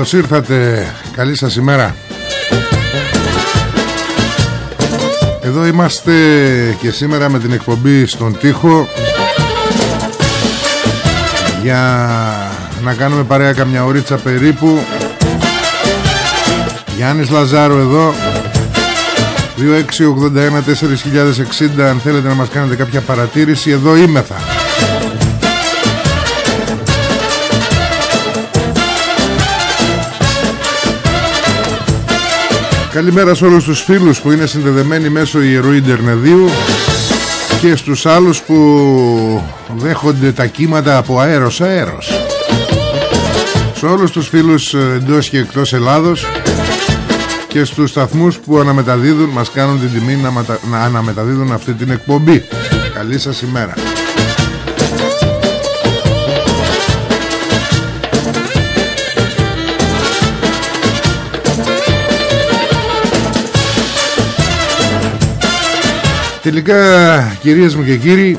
Καλώς ήρθατε. Καλή σας ημέρα. Εδώ είμαστε και σήμερα με την εκπομπή στον τοίχο Για να κάνουμε παρέα καμιά ωρίτσα περίπου. Γιάννης Λαζάρο εδώ. 2681 4060 αν θέλετε να μας κάνετε κάποια παρατήρηση Εδώ είμαι Καλημέρα σε όλους τους φίλους που είναι συνδεδεμένοι μέσω ιερού Ιντερνεδίου και στους άλλους που δέχονται τα κύματα από αέρος αέρος. Σε όλους τους φίλους εντός και εκτός Ελλάδος και στους σταθμούς που αναμεταδίδουν, μας κάνουν την τιμή να, να αναμεταδίδουν αυτή την εκπομπή. Καλή σας ημέρα. Τελικά κυρίες μου και κύριοι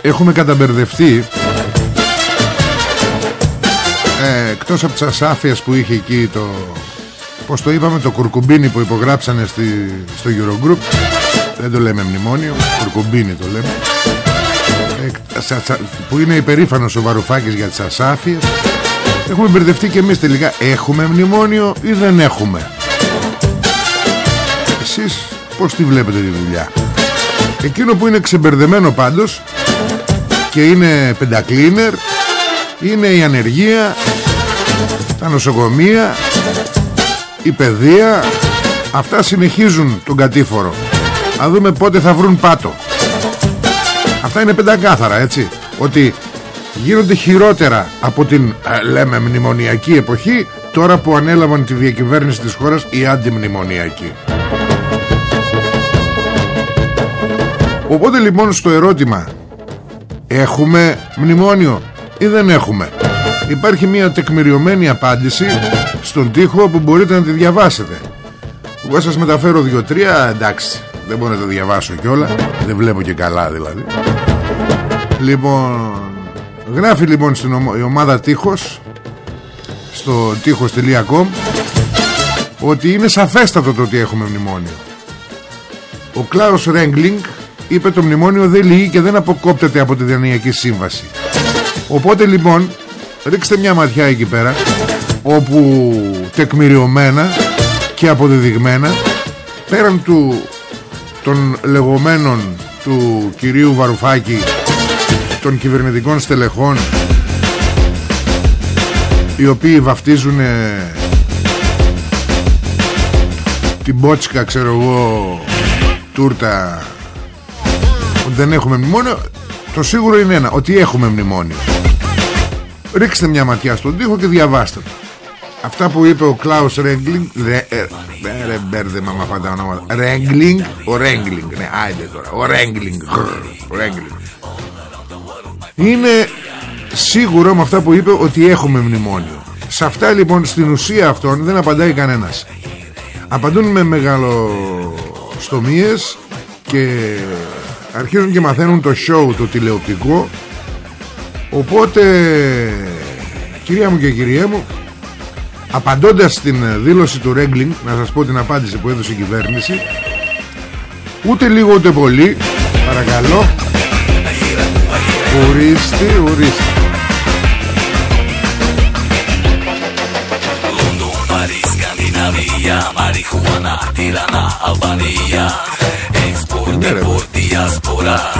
Έχουμε καταμπερδευτεί ε, Εκτός από τις ασάφειες που είχε εκεί το Πώς το είπαμε το κουρκουμπίνι που υπογράψανε στη, στο Eurogroup Δεν το λέμε μνημόνιο Κουρκουμπίνι το λέμε ε, Που είναι υπερήφανος ο Βαρουφάκης για τις ασάφειες Έχουμε μπερδευτεί και εμείς τελικά Έχουμε μνημόνιο ή δεν έχουμε. Εσείς Πώς τη βλέπετε τη δουλειά; Εκείνο που είναι ξεμπερδεμένο πάντως Και είναι πεντακλίνερ Είναι η ανεργία Τα νοσοκομεία Η παιδεία Αυτά συνεχίζουν τον κατήφορο. Να δούμε πότε θα βρουν πάτο. Αυτά είναι πεντακάθαρα έτσι. Ότι γίνονται χειρότερα από την λέμε μνημονιακή εποχή Τώρα που ανέλαβαν τη διακυβέρνηση της χώρας οι αντιμνημονιακοί Οπότε λοιπόν στο ερώτημα Έχουμε μνημόνιο ή δεν έχουμε Υπάρχει μια τεκμηριωμένη απάντηση Στον τοίχο που μπορείτε να τη διαβάσετε. Εγώ σας μεταφέρω δύο-τρία Εντάξει δεν μπορώ να τα διαβάσω κιόλα Δεν βλέπω και καλά δηλαδή. Λοιπόν Γράφει λοιπόν στην η ομάδα τείχος Στο τείχος.com Ότι είναι σαφέστατο το ότι έχουμε μνημόνιο. Ο Κλάους Ρέγκλινγκ είπε το μνημόνιο δεν λύγει και δεν αποκόπτεται από τη Διανυιακή Σύμβαση. Οπότε λοιπόν ρίξτε μια ματιά εκεί πέρα όπου τεκμηριωμένα και αποδεδειγμένα πέραν του των λεγόμενων του κυρίου Βαρουφάκη των κυβερνητικών στελεχών οι οποίοι βαφτίζουν την μπότσικα ξέρω εγώ τούρτα δεν έχουμε μνημόνιο Το σίγουρο είναι ένα Ότι έχουμε μνημόνιο. Ρίξτε μια ματιά στον τοίχο και διαβάστε το. Αυτά που είπε ο Κλάους Ρέγκλινγκ Ρε ε, μπέρδεμα με αυτά τα ονόματα Ρέγκλινγκ Ο Ρέγκλινγκ Ναι άιντε τώρα Ο Ρέγκλινγκ. Είναι σίγουρο με αυτά που είπε Ότι έχουμε μνημόνιο. Σε αυτά λοιπόν στην ουσία αυτών δεν απαντάει κανένας. Απαντούν με μεγαλοστομίες και αρχίζουν και μαθαίνουν το show το τηλεοπτικό. Οπότε κυρία μου και κυρία μου απαντώντας στην δήλωση του Ρέγκλινγκ να σας πω την απάντηση που έδωσε η κυβέρνηση ούτε λίγο ούτε πολύ παρακαλώ. Ορίστε ορίστε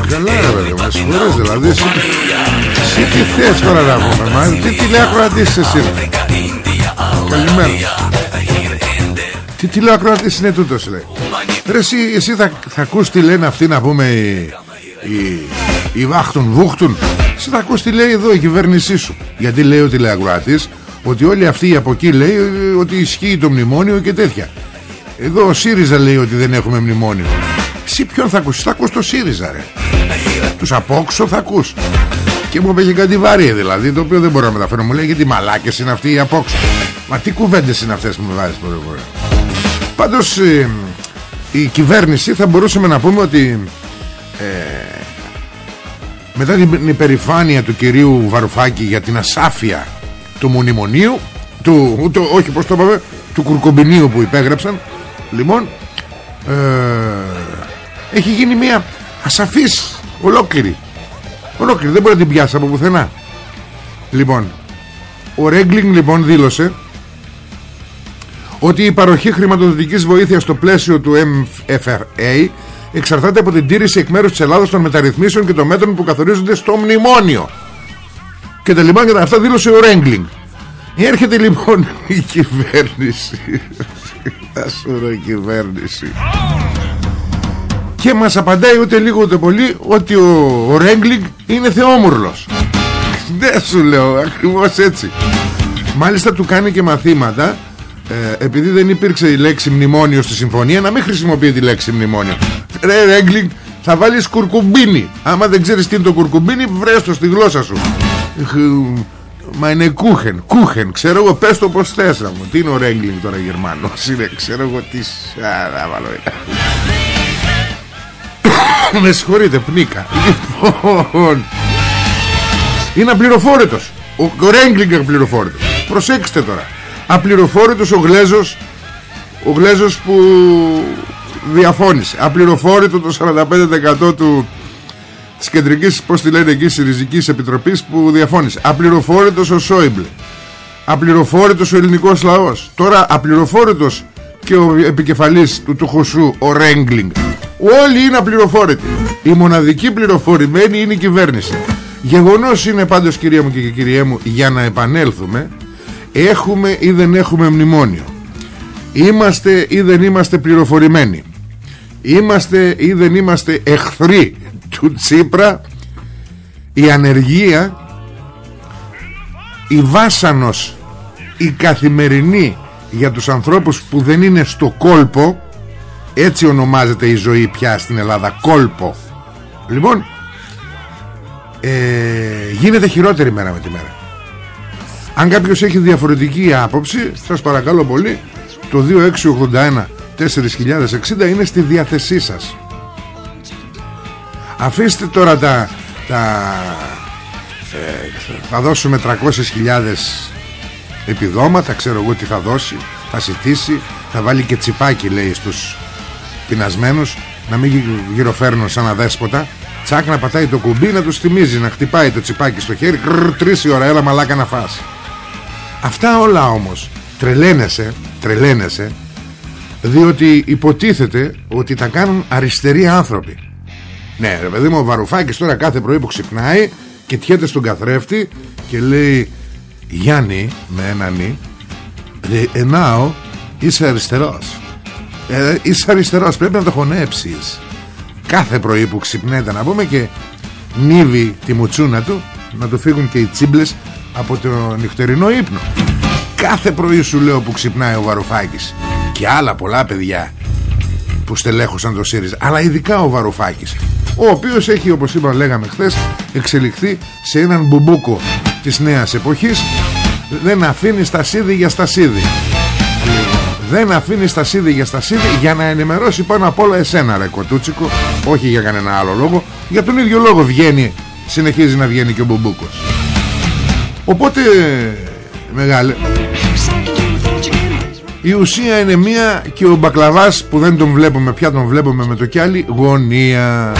Καλά ρε παιδί μας συγχωρείς δηλαδή εσύ, εσύ τι θες τώρα να πούμε μα, Τι τηλεακροατής εσύ Καλημέρα. Τι τηλεακροατής είναι τούτος λέει. Ρε εσύ, εσύ θα, θα ακούς τι λένε αυτοί να πούμε οι, οι, οι βάχτουν βούχτουν. Εσύ θα ακούς τι λέει εδώ η κυβέρνησή σου. Γιατί λέει ο τηλεακροατής ότι όλοι αυτοί από εκεί λέει ότι ισχύει το μνημόνιο και τέτοια. Εδώ ο ΣΥΡΙΖΑ λέει ότι δεν έχουμε μνημόνιο Εσύ ποιον θα ακούσεις; Θα ακούς το ΣΥΡΙΖΑ ρε. Τους απόξω θα ακούς. Και μου είπε κάτι βαρύ δηλαδή Το οποίο δεν μπορώ να μεταφέρω. Μου λέει γιατί μαλάκες είναι αυτοί οι απόξω Μα τι κουβέντες είναι αυτές που με βάζεις πρώτα φορά Πάντως ε, Η κυβέρνηση θα μπορούσαμε να πούμε ότι ε, Μετά την υπερηφάνεια του κυρίου Βαρουφάκη Για την ασάφεια του μνημονίου του, το, όχι πως το είπαμε του κουρκομπινίου που υπέγραψαν Λοιπόν ε, Έχει γίνει μια ασαφής Ολόκληρη. Ολόκληρη δεν μπορεί να την πιάσει από πουθενά. Λοιπόν Ο Ρέγκλινγκ λοιπόν δήλωσε Ότι η παροχή χρηματοδοτικής βοήθειας Στο πλαίσιο του MFRA Εξαρτάται από την τήρηση εκ μέρους της Ελλάδας Των μεταρρυθμίσεων και των μέτρων που καθορίζονται Στο μνημόνιο. Και τα λοιπά και τα αυτά δήλωσε ο Ρέγκλινγκ. Έρχεται λοιπόν η κυβέρνηση. Ασούρο κυβέρνηση Και μας απαντάει ούτε λίγο ούτε πολύ Ότι ο, ο Ρέγκλινγκ είναι θεόμουρλος. Δεν σου λέω ακριβώς έτσι. Μάλιστα του κάνει και μαθήματα ε, Επειδή δεν υπήρξε η λέξη μνημόνιο στη συμφωνία Να μην χρησιμοποιεί τη λέξη μνημόνιο. Ρε Ρέγκλινγκ θα βάλεις κουρκουμπίνι. Άμα δεν ξέρεις τι είναι το κουρκουμπίνι Βρες το στη γλώσσα σου. Μα είναι κούχεν, κούχεν Ξέρω εγώ πες το πως θες μου. Τι είναι ο Ρέγκλινγκ τώρα Γερμανός είναι Ξέρω εγώ τι σαράβαλο είναι Με συγχωρείτε πνίκα Λοιπόν Είναι απληροφόρητος Ο, ο Ρέγκλινγκ απληροφόρητος Προσέξτε τώρα Απληροφόρητος ο Γλέζος Ο Γλέζος που διαφώνησε Απληροφόρητο το 45% του Της κεντρικής, πώς τη λένε εκεί, Συριζικής Επιτροπής που διαφώνησε. Απληροφόρητος ο Σόιμπλε. Απληροφόρητος ο ελληνικός λαός. Τώρα απληροφόρητος και ο επικεφαλής του του Χωσού, ο Ρέγκλινγκ. Όλοι είναι απληροφόρητοι. Η μοναδική πληροφορημένη είναι η κυβέρνηση. Γεγονός είναι πάντως, κυρία μου και κυρία μου, για να επανέλθουμε, έχουμε ή δεν έχουμε μνημόνιο. Είμαστε ή δεν είμαστε πληροφορημένοι. Είμαστε ή δεν είμαστε εχθροί του Τσίπρα η ανεργία η βάσανος η καθημερινή για τους ανθρώπους που δεν είναι στο κόλπο έτσι ονομάζεται η ζωή πια στην Ελλάδα. Κόλπο. Λοιπόν ε, γίνεται χειρότερη μέρα με τη μέρα. Αν κάποιος έχει διαφορετική άποψη σας παρακαλώ πολύ το 2681 4060 είναι στη διάθεσή σας. Αφήστε τώρα τα, τα ε, θα δώσουμε 300.000 επιδόματα ξέρω εγώ τι θα δώσει θα ζητήσει θα βάλει και τσιπάκι λέει στους πεινασμένους να μην γυροφέρνουν σαν αδέσποτα. Τσάκ να πατάει το κουμπί να τους θυμίζει να χτυπάει το τσιπάκι στο χέρι. Κρρρ, τρεις η ώρα έλα μαλάκα να φας. Αυτά όλα όμως τρελαίνεσαι τρελαίνεσαι διότι υποτίθεται ότι τα κάνουν αριστεροί άνθρωποι. Ναι, ρε παιδί μου, ο Βαρουφάκης τώρα κάθε πρωί που ξυπνάει Κοιτιέται στον καθρέφτη και λέει Γιάννη, με ένα νι, λέει Ενάω, είσαι αριστερός. Ε, είσαι αριστερός, πρέπει να το χωνέψεις. Κάθε πρωί που ξυπνέται να πούμε και νύβει τη μουτσούνα του να του φύγουν και οι τσίμπλες από το νυχτερινό ύπνο. Κάθε πρωί σου λέω που ξυπνάει ο Βαρουφάκης και άλλα πολλά παιδιά που στελέχωσαν το ΣΥΡΙΖΑ αλλά ειδικά ο Βαρουφάκης ο οποίος έχει όπως είπα λέγαμε χθες εξελιχθεί σε έναν μπουμπούκο της νέας εποχής δεν αφήνει στασίδι για στασίδι δεν αφήνει στα σίδη για στα σίδη για να ενημερώσει πάνω απ' όλα εσένα ρε κοτούτσικο. Όχι για κανένα άλλο λόγο. Για τον ίδιο λόγο βγαίνει συνεχίζει να βγαίνει και ο Μπουμπούκος. Οπότε μεγάλε η ουσία είναι μία και ο μπακλαβάς που δεν τον βλέπουμε πια τον βλέπουμε με το κι άλλη γωνία.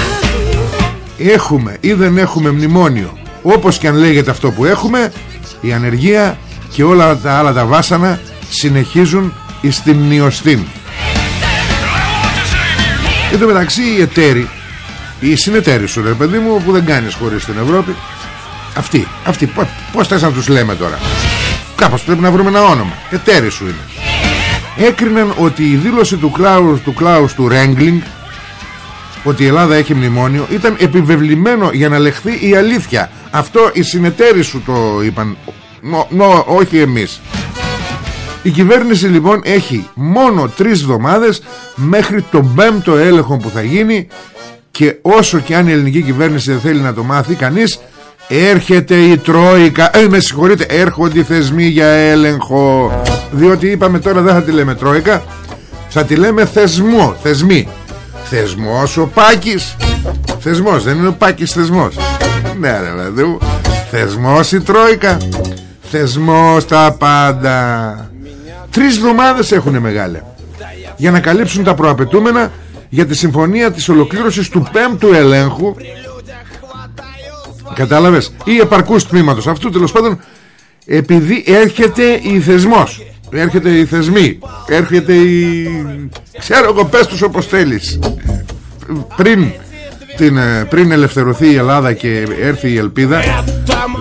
Έχουμε ή δεν έχουμε μνημόνιο. Όπως και αν λέγεται αυτό που έχουμε η ανεργία και όλα τα άλλα τα βάσανα συνεχίζουν στην νιωστήν. Εν τω μεταξύ οι εταίροι Οι συνεταίροι σου ρε παιδί μου Που δεν κάνεις χωρίς την Ευρώπη Αυτοί, αυτοί πως θες να τους λέμε τώρα; Κάπως πρέπει να βρούμε ένα όνομα. Εταίροι σου είναι. Έκριναν ότι η δήλωση του Κλάους του, Κλάους, του Ρέγκλινγκ ότι η Ελλάδα έχει μνημόνιο ήταν επιβεβλημένο για να λεχθεί η αλήθεια. Αυτό οι συνεταίροι σου το είπαν. Νο, νο, όχι εμείς η κυβέρνηση λοιπόν έχει μόνο τρεις εβδομάδες μέχρι τον πέμπτο έλεγχο που θα γίνει και όσο και αν η ελληνική κυβέρνηση δεν θέλει να το μάθει κανείς έρχεται η Τρόικα. Ε, με συγχωρείτε έρχονται οι θεσμοί για έλεγχο. Διότι είπαμε τώρα δεν θα τη λέμε Τρόικα θα τη λέμε θεσμό θεσμοί. Θεσμός ο Πάκης. Θεσμός δεν είναι ο Πάκης θεσμός. Ναι ρε παιδί μου θεσμός η Τρόικα. Θεσμός τα πάντα Τρεις εβδομάδες έχουν μεγάλε. Για να καλύψουν τα προαπαιτούμενα Για τη συμφωνία της ολοκλήρωσης του πέμπτου ελέγχου. Κατάλαβες; Ή επαρκούς τμήματος. Αυτού τέλος πάντων Επειδή έρχεται η θεσμός. Έρχεται η θεσμή. Έρχεται η... Ξέρω εγώ πες τους όπως θέλεις. Πριν την, ε, πριν ελευθερωθεί η Ελλάδα και έρθει η ελπίδα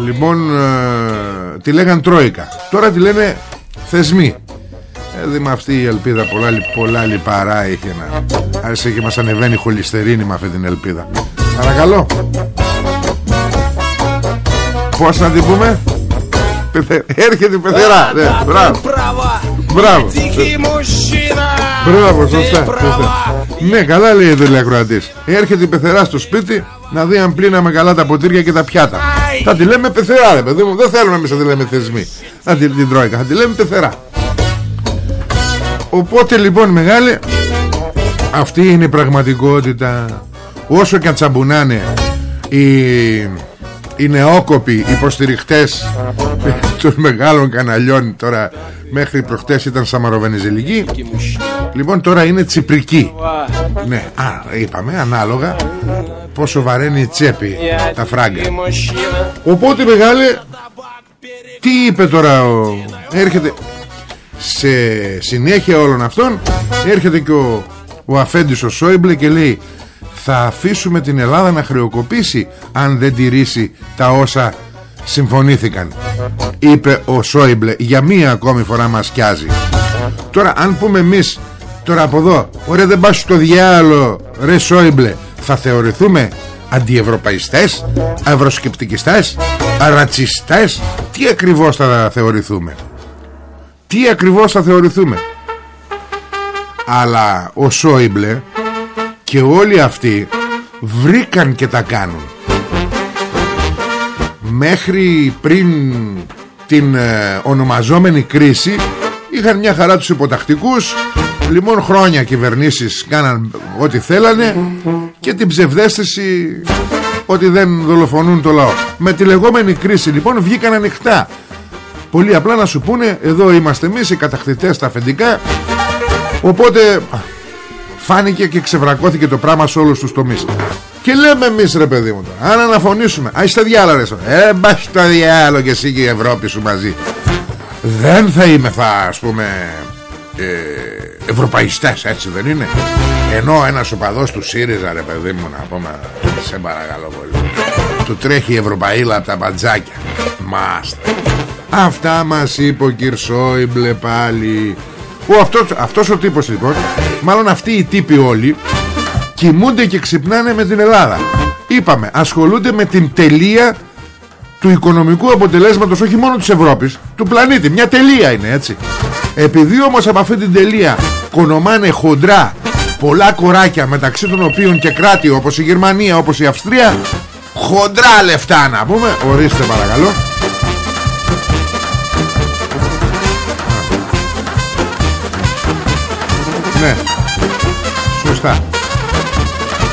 Λοιπόν ε, Τη λέγαν Τρόικα. Τώρα τη λένε θεσμοί Δηλαδή με αυτή η ελπίδα πολλά, πολλά λιπαρά έχει να... Άρχισε και μας ανεβαίνει χολυστερίνη με αυτή την ελπίδα. Παρακαλώ. Πώς να την πούμε; Έρχεται η πεθερά. Ναι, Μπράβο. Μπράβο. Μπράβο σωστά, σωστά. Ναι καλά λέει η ακροατής. Έρχεται η πεθερά στο σπίτι Να δει αν πλύναμε καλά τα ποτήρια και τα πιάτα. Θα τη λέμε πεθερά ρε παιδί μου. Δεν θέλουμε εμείς να τη λέμε θεσμοί Θα την, την τρόικα Θα τη λέμε πεθερά Οπότε λοιπόν μεγάλη Αυτή είναι η πραγματικότητα. Όσο και αν τσαμπουνάνε Οι, οι νεόκοποι υποστηριχτές Των μεγάλων καναλιών Τώρα μέχρι προχτές ήταν Σαμαροβενιζελική Λοιπόν τώρα είναι τσιπρική. Ναι α, είπαμε ανάλογα Πόσο βαραίνει η τσέπη Τα φράγκα. Οπότε μεγάλη Τι είπε τώρα ο... Έρχεται σε συνέχεια όλων αυτών έρχεται και ο, ο Αφέντης ο Σόιμπλε και λέει θα αφήσουμε την Ελλάδα να χρεοκοπήσει αν δεν τηρήσει τα όσα συμφωνήθηκαν είπε ο Σόιμπλε για μία ακόμη φορά μας σκιάζει. Τώρα αν πούμε εμείς τώρα από εδώ ωραία δεν πας στο διάλο ρε Σόιμπλε θα θεωρηθούμε αντιευρωπαϊστές ευρωσκεπτικιστές ρατσιστές τι ακριβώς θα θεωρηθούμε τι ακριβώς θα θεωρηθούμε. Αλλά ο Σόιμπλε και όλοι αυτοί βρήκαν και τα κάνουν. Μέχρι πριν την ε, ονομαζόμενη κρίση είχαν μια χαρά τους υποτακτικούς λοιπόν χρόνια κυβερνήσεις κάναν ό,τι θέλανε και την ψευδέστηση ότι δεν δολοφονούν το λαό. Με τη λεγόμενη κρίση λοιπόν βγήκαν ανοιχτά Πολύ απλά να σου πούνε Εδώ είμαστε εμείς οι κατακτητές στα αφεντικά. Οπότε Φάνηκε και ξεβρακώθηκε το πράγμα σε όλους τους τομείς. Και λέμε εμείς ρε παιδί μου τώρα Αν αναφωνήσουμε Α είστε διάλα ρε Ε μπας στο διάλο και εσύ και η Ευρώπη σου μαζί. Δεν θα είμαι θα ας πούμε ε, Ευρωπαϊστές έτσι δεν είναι. Ενώ ένας οπαδός του ΣΥΡΙΖΑ ρε παιδί μου να πούμε Σε παρακαλώ πολύ Του τρέχει η Ευρωπαίλα από τα μπατζάκια. Μάστε Αυτά μας είπε ο Κυρσόιμπλε πάλι. Ο, αυτός, αυτός ο τύπος λοιπόν Μάλλον αυτοί οι τύποι όλοι Κοιμούνται και ξυπνάνε με την Ελλάδα. Είπαμε ασχολούνται με την τελεία Του οικονομικού αποτελέσματος Όχι μόνο της Ευρώπης Του πλανήτη. Μια τελεία είναι έτσι. Επειδή όμως από αυτή την τελεία Κονομάνε χοντρά Πολλά κοράκια μεταξύ των οποίων και κράτη Όπως η Γερμανία όπως η Αυστρία Χοντρά λεφτά να πούμε. Ορίστε παρακαλώ Σωστά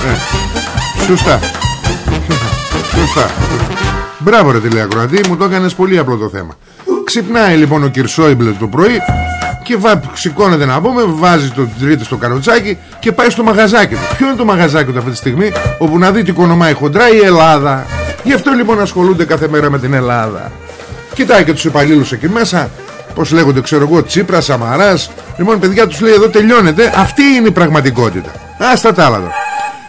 ε, Σωστά Σωστά Μπράβο ρε τηλεακροατή Μου το έκανες πολύ απλό το θέμα Ξυπνάει λοιπόν ο Κυρσόιμπλε το πρωί και βα... σηκώνεται να πούμε, βάζει το τρίτη στο καροτσάκι και πάει στο μαγαζάκι του. Ποιο είναι το μαγαζάκι του αυτή τη στιγμή, όπου να δει τι κονομάει χοντρά η Ελλάδα. Γι' αυτό λοιπόν ασχολούνται κάθε μέρα με την Ελλάδα. Κοιτάει και τους υπαλλήλους εκεί μέσα, πώς λέγονται, ξέρω εγώ, Τσίπρας, Σαμαρά. Λοιπόν, παιδιά τους λέει εδώ τελειώνεται. Αυτή είναι η πραγματικότητα. Άστα τα άλλα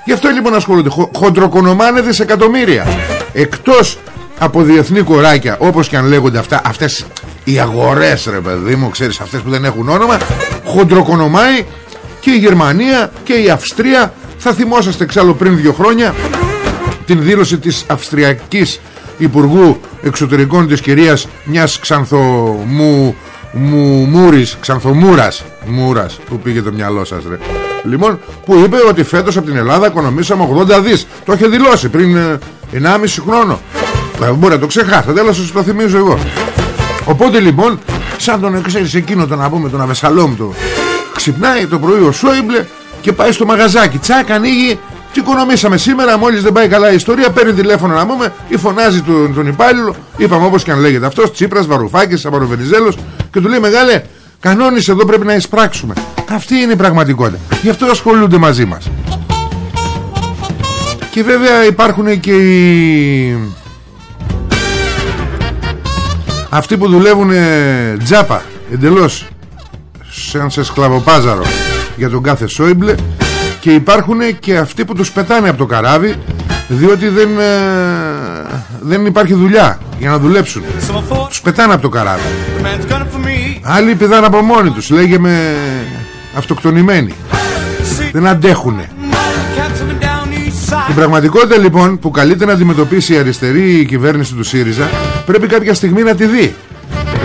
Γι' αυτό λοιπόν ασχολούνται. Χο... Χοντροκονομάνε δισεκατομμύρια. Εκτός από διεθνή κοράκια, όπως και αν λέγονται αυτά, αυτές οι αγορές ρε παιδί μου ξέρεις αυτές που δεν έχουν όνομα χοντροκονομάει και η Γερμανία και η Αυστρία θα θυμόσαστε εξάλλου πριν δύο χρόνια την δήλωση της Αυστριακής Υπουργού Εξωτερικών της κυρίας μιας ξανθομού μου, μούρης, ξανθομούρας μούρας που πήγε το μυαλό σας ρε λοιπόν που είπε ότι φέτος από την Ελλάδα οικονομήσαμε 80 δις το είχε δηλώσει πριν 1,5 ε, χρόνο δεν μπορεί να το ξεχάσετε αλλά σας το θυμίζω εγώ Οπότε λοιπόν, σαν τον ξέρεις εκείνο τον να πούμε τον Αβεσαλόμ του, ξυπνάει το πρωί ο Σόιμπλε και πάει στο μαγαζάκι. Τσακ, ανοίγει. Τι οικονομήσαμε σήμερα, μόλις δεν πάει καλά η ιστορία, παίρνει τηλέφωνο να πούμε ή φωνάζει τον, τον υπάλληλο. Είπαμε όπως και αν λέγεται αυτός, Τσίπρας, Βαρουφάκης, Σαπαροβενιζέλος και του λέει μεγάλε, κανόνισε εδώ πρέπει να εισπράξουμε. Αυτή είναι η πραγματικότητα. Γι' αυτό ασχολούνται μαζί μας. Και βέβαια υπάρχουν και οι αυτοί που δουλεύουν τζάπα εντελώς σαν σε σκλαβοπάζαρο για τον κάθε Σόιμπλε και υπάρχουν και αυτοί που τους πετάνε από το καράβι διότι δεν, ε, δεν υπάρχει δουλειά για να δουλέψουν τους πετάνε από το καράβι άλλοι πηδάνε από μόνοι τους λέγε με αυτοκτονημένοι δεν αντέχουνε την πραγματικότητα λοιπόν που καλείται να αντιμετωπίσει η αριστερή κυβέρνηση του ΣΥΡΙΖΑ πρέπει κάποια στιγμή να τη δει.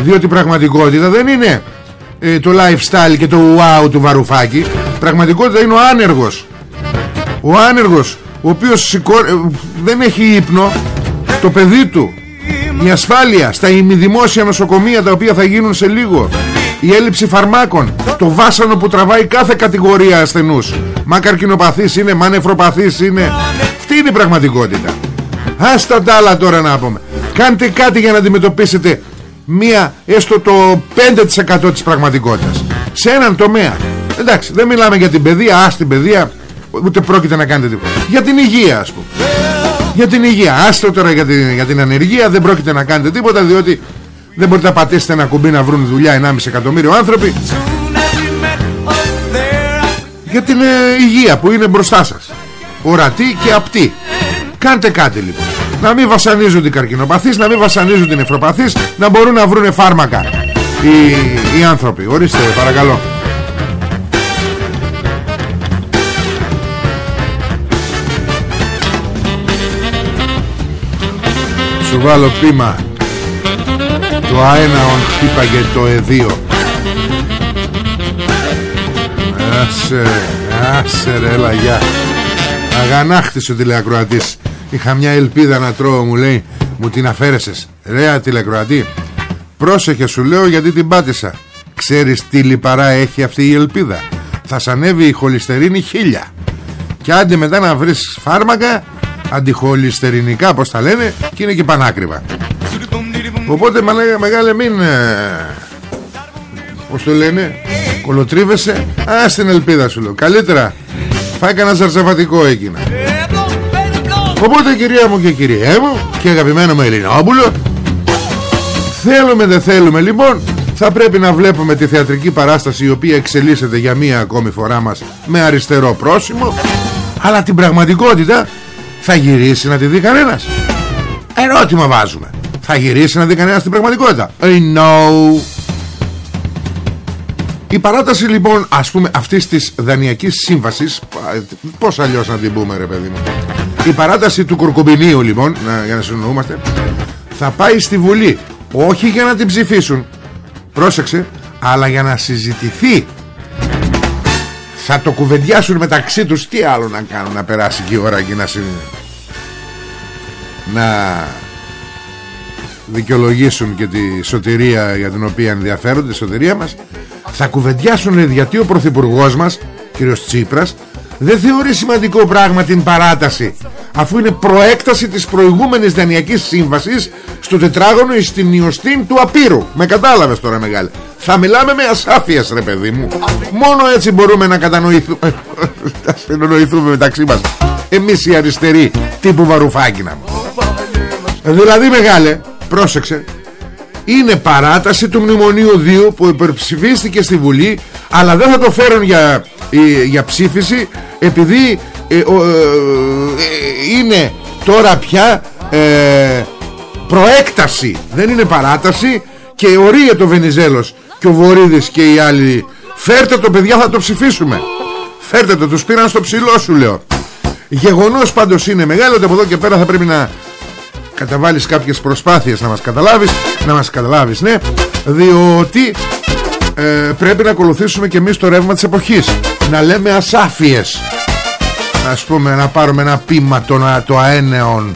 Διότι η πραγματικότητα δεν είναι ε, το lifestyle και το wow του Βαρουφάκη. Η πραγματικότητα είναι ο άνεργος. Ο άνεργος ο οποίος σηκώ... Ε, δεν έχει ύπνο το παιδί του η ασφάλεια στα ημιδημόσια νοσοκομεία τα οποία θα γίνουν σε λίγο η έλλειψη φαρμάκων το βάσανο που τραβάει κάθε κατηγορία ασθενούς μα καρκινοπαθής είναι, μα νεφροπαθής είναι. Αυτή είναι η πραγματικότητα. Άστα τα άλλα τώρα να πούμε. Κάντε κάτι για να αντιμετωπίσετε μία έστω το 5% της πραγματικότητας. Σε έναν τομέα εντάξει δεν μιλάμε για την παιδεία ας την παιδεία ούτε πρόκειται να κάνετε τίποτα. Για την υγεία ας πούμε. Για την υγεία. Άστο τώρα για την, για την ανεργία δεν πρόκειται να κάνετε τίποτα διότι δεν μπορείτε να πατήσετε ένα κουμπί να βρουν δουλειά 1,5 εκατομμύριο άνθρωποι. Για την ε, υγεία που είναι μπροστά σας. Ορατή και απτή. Κάντε κάτι λοιπόν. Να μην βασανίζουν την καρκινοπαθείς Να μην βασανίζουν την εφροπαθείς Να μπορούν να βρουν φάρμακα οι, οι άνθρωποι. Ορίστε παρακαλώ Σου βάλω πείμα. Το αέναον χτύπαγε το εδίο. Άσε Άσε ρε έλα γεια Αγανάκτησε ο τηλεακροατής Είχα μια ελπίδα να τρώω μου λέει. Μου την αφαίρεσες. Ρε τηλεακροατή Πρόσεχε σου λέω γιατί την πάτησα. Ξέρεις τι λιπαρά έχει αυτή η ελπίδα. Θα σ' ανέβει η χολυστερίνη χίλια. Και άντε μετά να βρεις φάρμακα Αντιχολυστερινικά πως τα λένε Και είναι και πανάκριβα. Οπότε μα λέγα μεγάλε μην ε, Πώς το λένε Κολοτρίβεσαι. Α στην ελπίδα σου λέω. Καλύτερα Φάει κανένα ζαρζαβατικό εκείνα. Οπότε κυρία μου και κυρία μου Και αγαπημένο μου Ελληνόπουλο Θέλουμε δεν θέλουμε λοιπόν θα πρέπει να βλέπουμε τη θεατρική παράσταση η οποία εξελίσσεται για μία ακόμη φορά μας με αριστερό πρόσημο αλλά την πραγματικότητα θα γυρίσει να τη δει κανένας. Ερώτημα βάζουμε. Θα γυρίσει να δει κανένας στην πραγματικότητα. I know η παράταση λοιπόν ας πούμε αυτής της δανειακής σύμβασης Πώς αλλιώς να την πούμε ρε παιδί μου. Η παράταση του Κορκομπινίου λοιπόν να, Για να συνοούμαστε Θα πάει στη Βουλή. Όχι για να την ψηφίσουν. Πρόσεξε Αλλά για να συζητηθεί Θα το κουβεντιάσουν μεταξύ τους. Τι άλλο να κάνουν να περάσει και η ώρα και να Να δικαιολογήσουν και τη σωτηρία για την οποία ενδιαφέρονται, τη σωτηρία μας. Θα κουβεντιάσουν γιατί ο Πρωθυπουργός μας κύριος Τσίπρας δεν θεωρεί σημαντικό πράγμα την παράταση αφού είναι προέκταση της προηγούμενης δανειακής σύμβασης στο τετράγωνο στην ιωστήν του απείρου με κατάλαβες τώρα μεγάλη θα μιλάμε με ασάφειες ρε παιδί μου. Μόνο έτσι μπορούμε να κατανοηθούμε να συνονοηθούμε μεταξύ μας. Εμείς οι αριστεροί τύπου βαρουφάκινα δηλαδή μεγάλε πρόσεξε. Είναι παράταση του Μνημονίου 2 που υπερψηφίστηκε στη Βουλή αλλά δεν θα το φέρουν για, ε, για ψήφιση επειδή ε, ε, είναι τώρα πια προέκταση. Δεν είναι παράταση και ορίεται το Βενιζέλος και ο Βορύδης και οι άλλοι. Φέρτε το παιδιά θα το ψηφίσουμε. Φέρτε το τους πήραν στο ψηλό σου λέω. Γεγονός πάντως είναι μεγάλο ότι από εδώ και πέρα θα πρέπει να καταβάλεις κάποιες προσπάθειες να μας καταλάβεις να μας καταλάβεις ναι. Διότι ε, πρέπει να ακολουθήσουμε και εμείς το ρεύμα της εποχής. Να λέμε ασάφιες. Ας πούμε να πάρουμε ένα πείμα το, το αένεον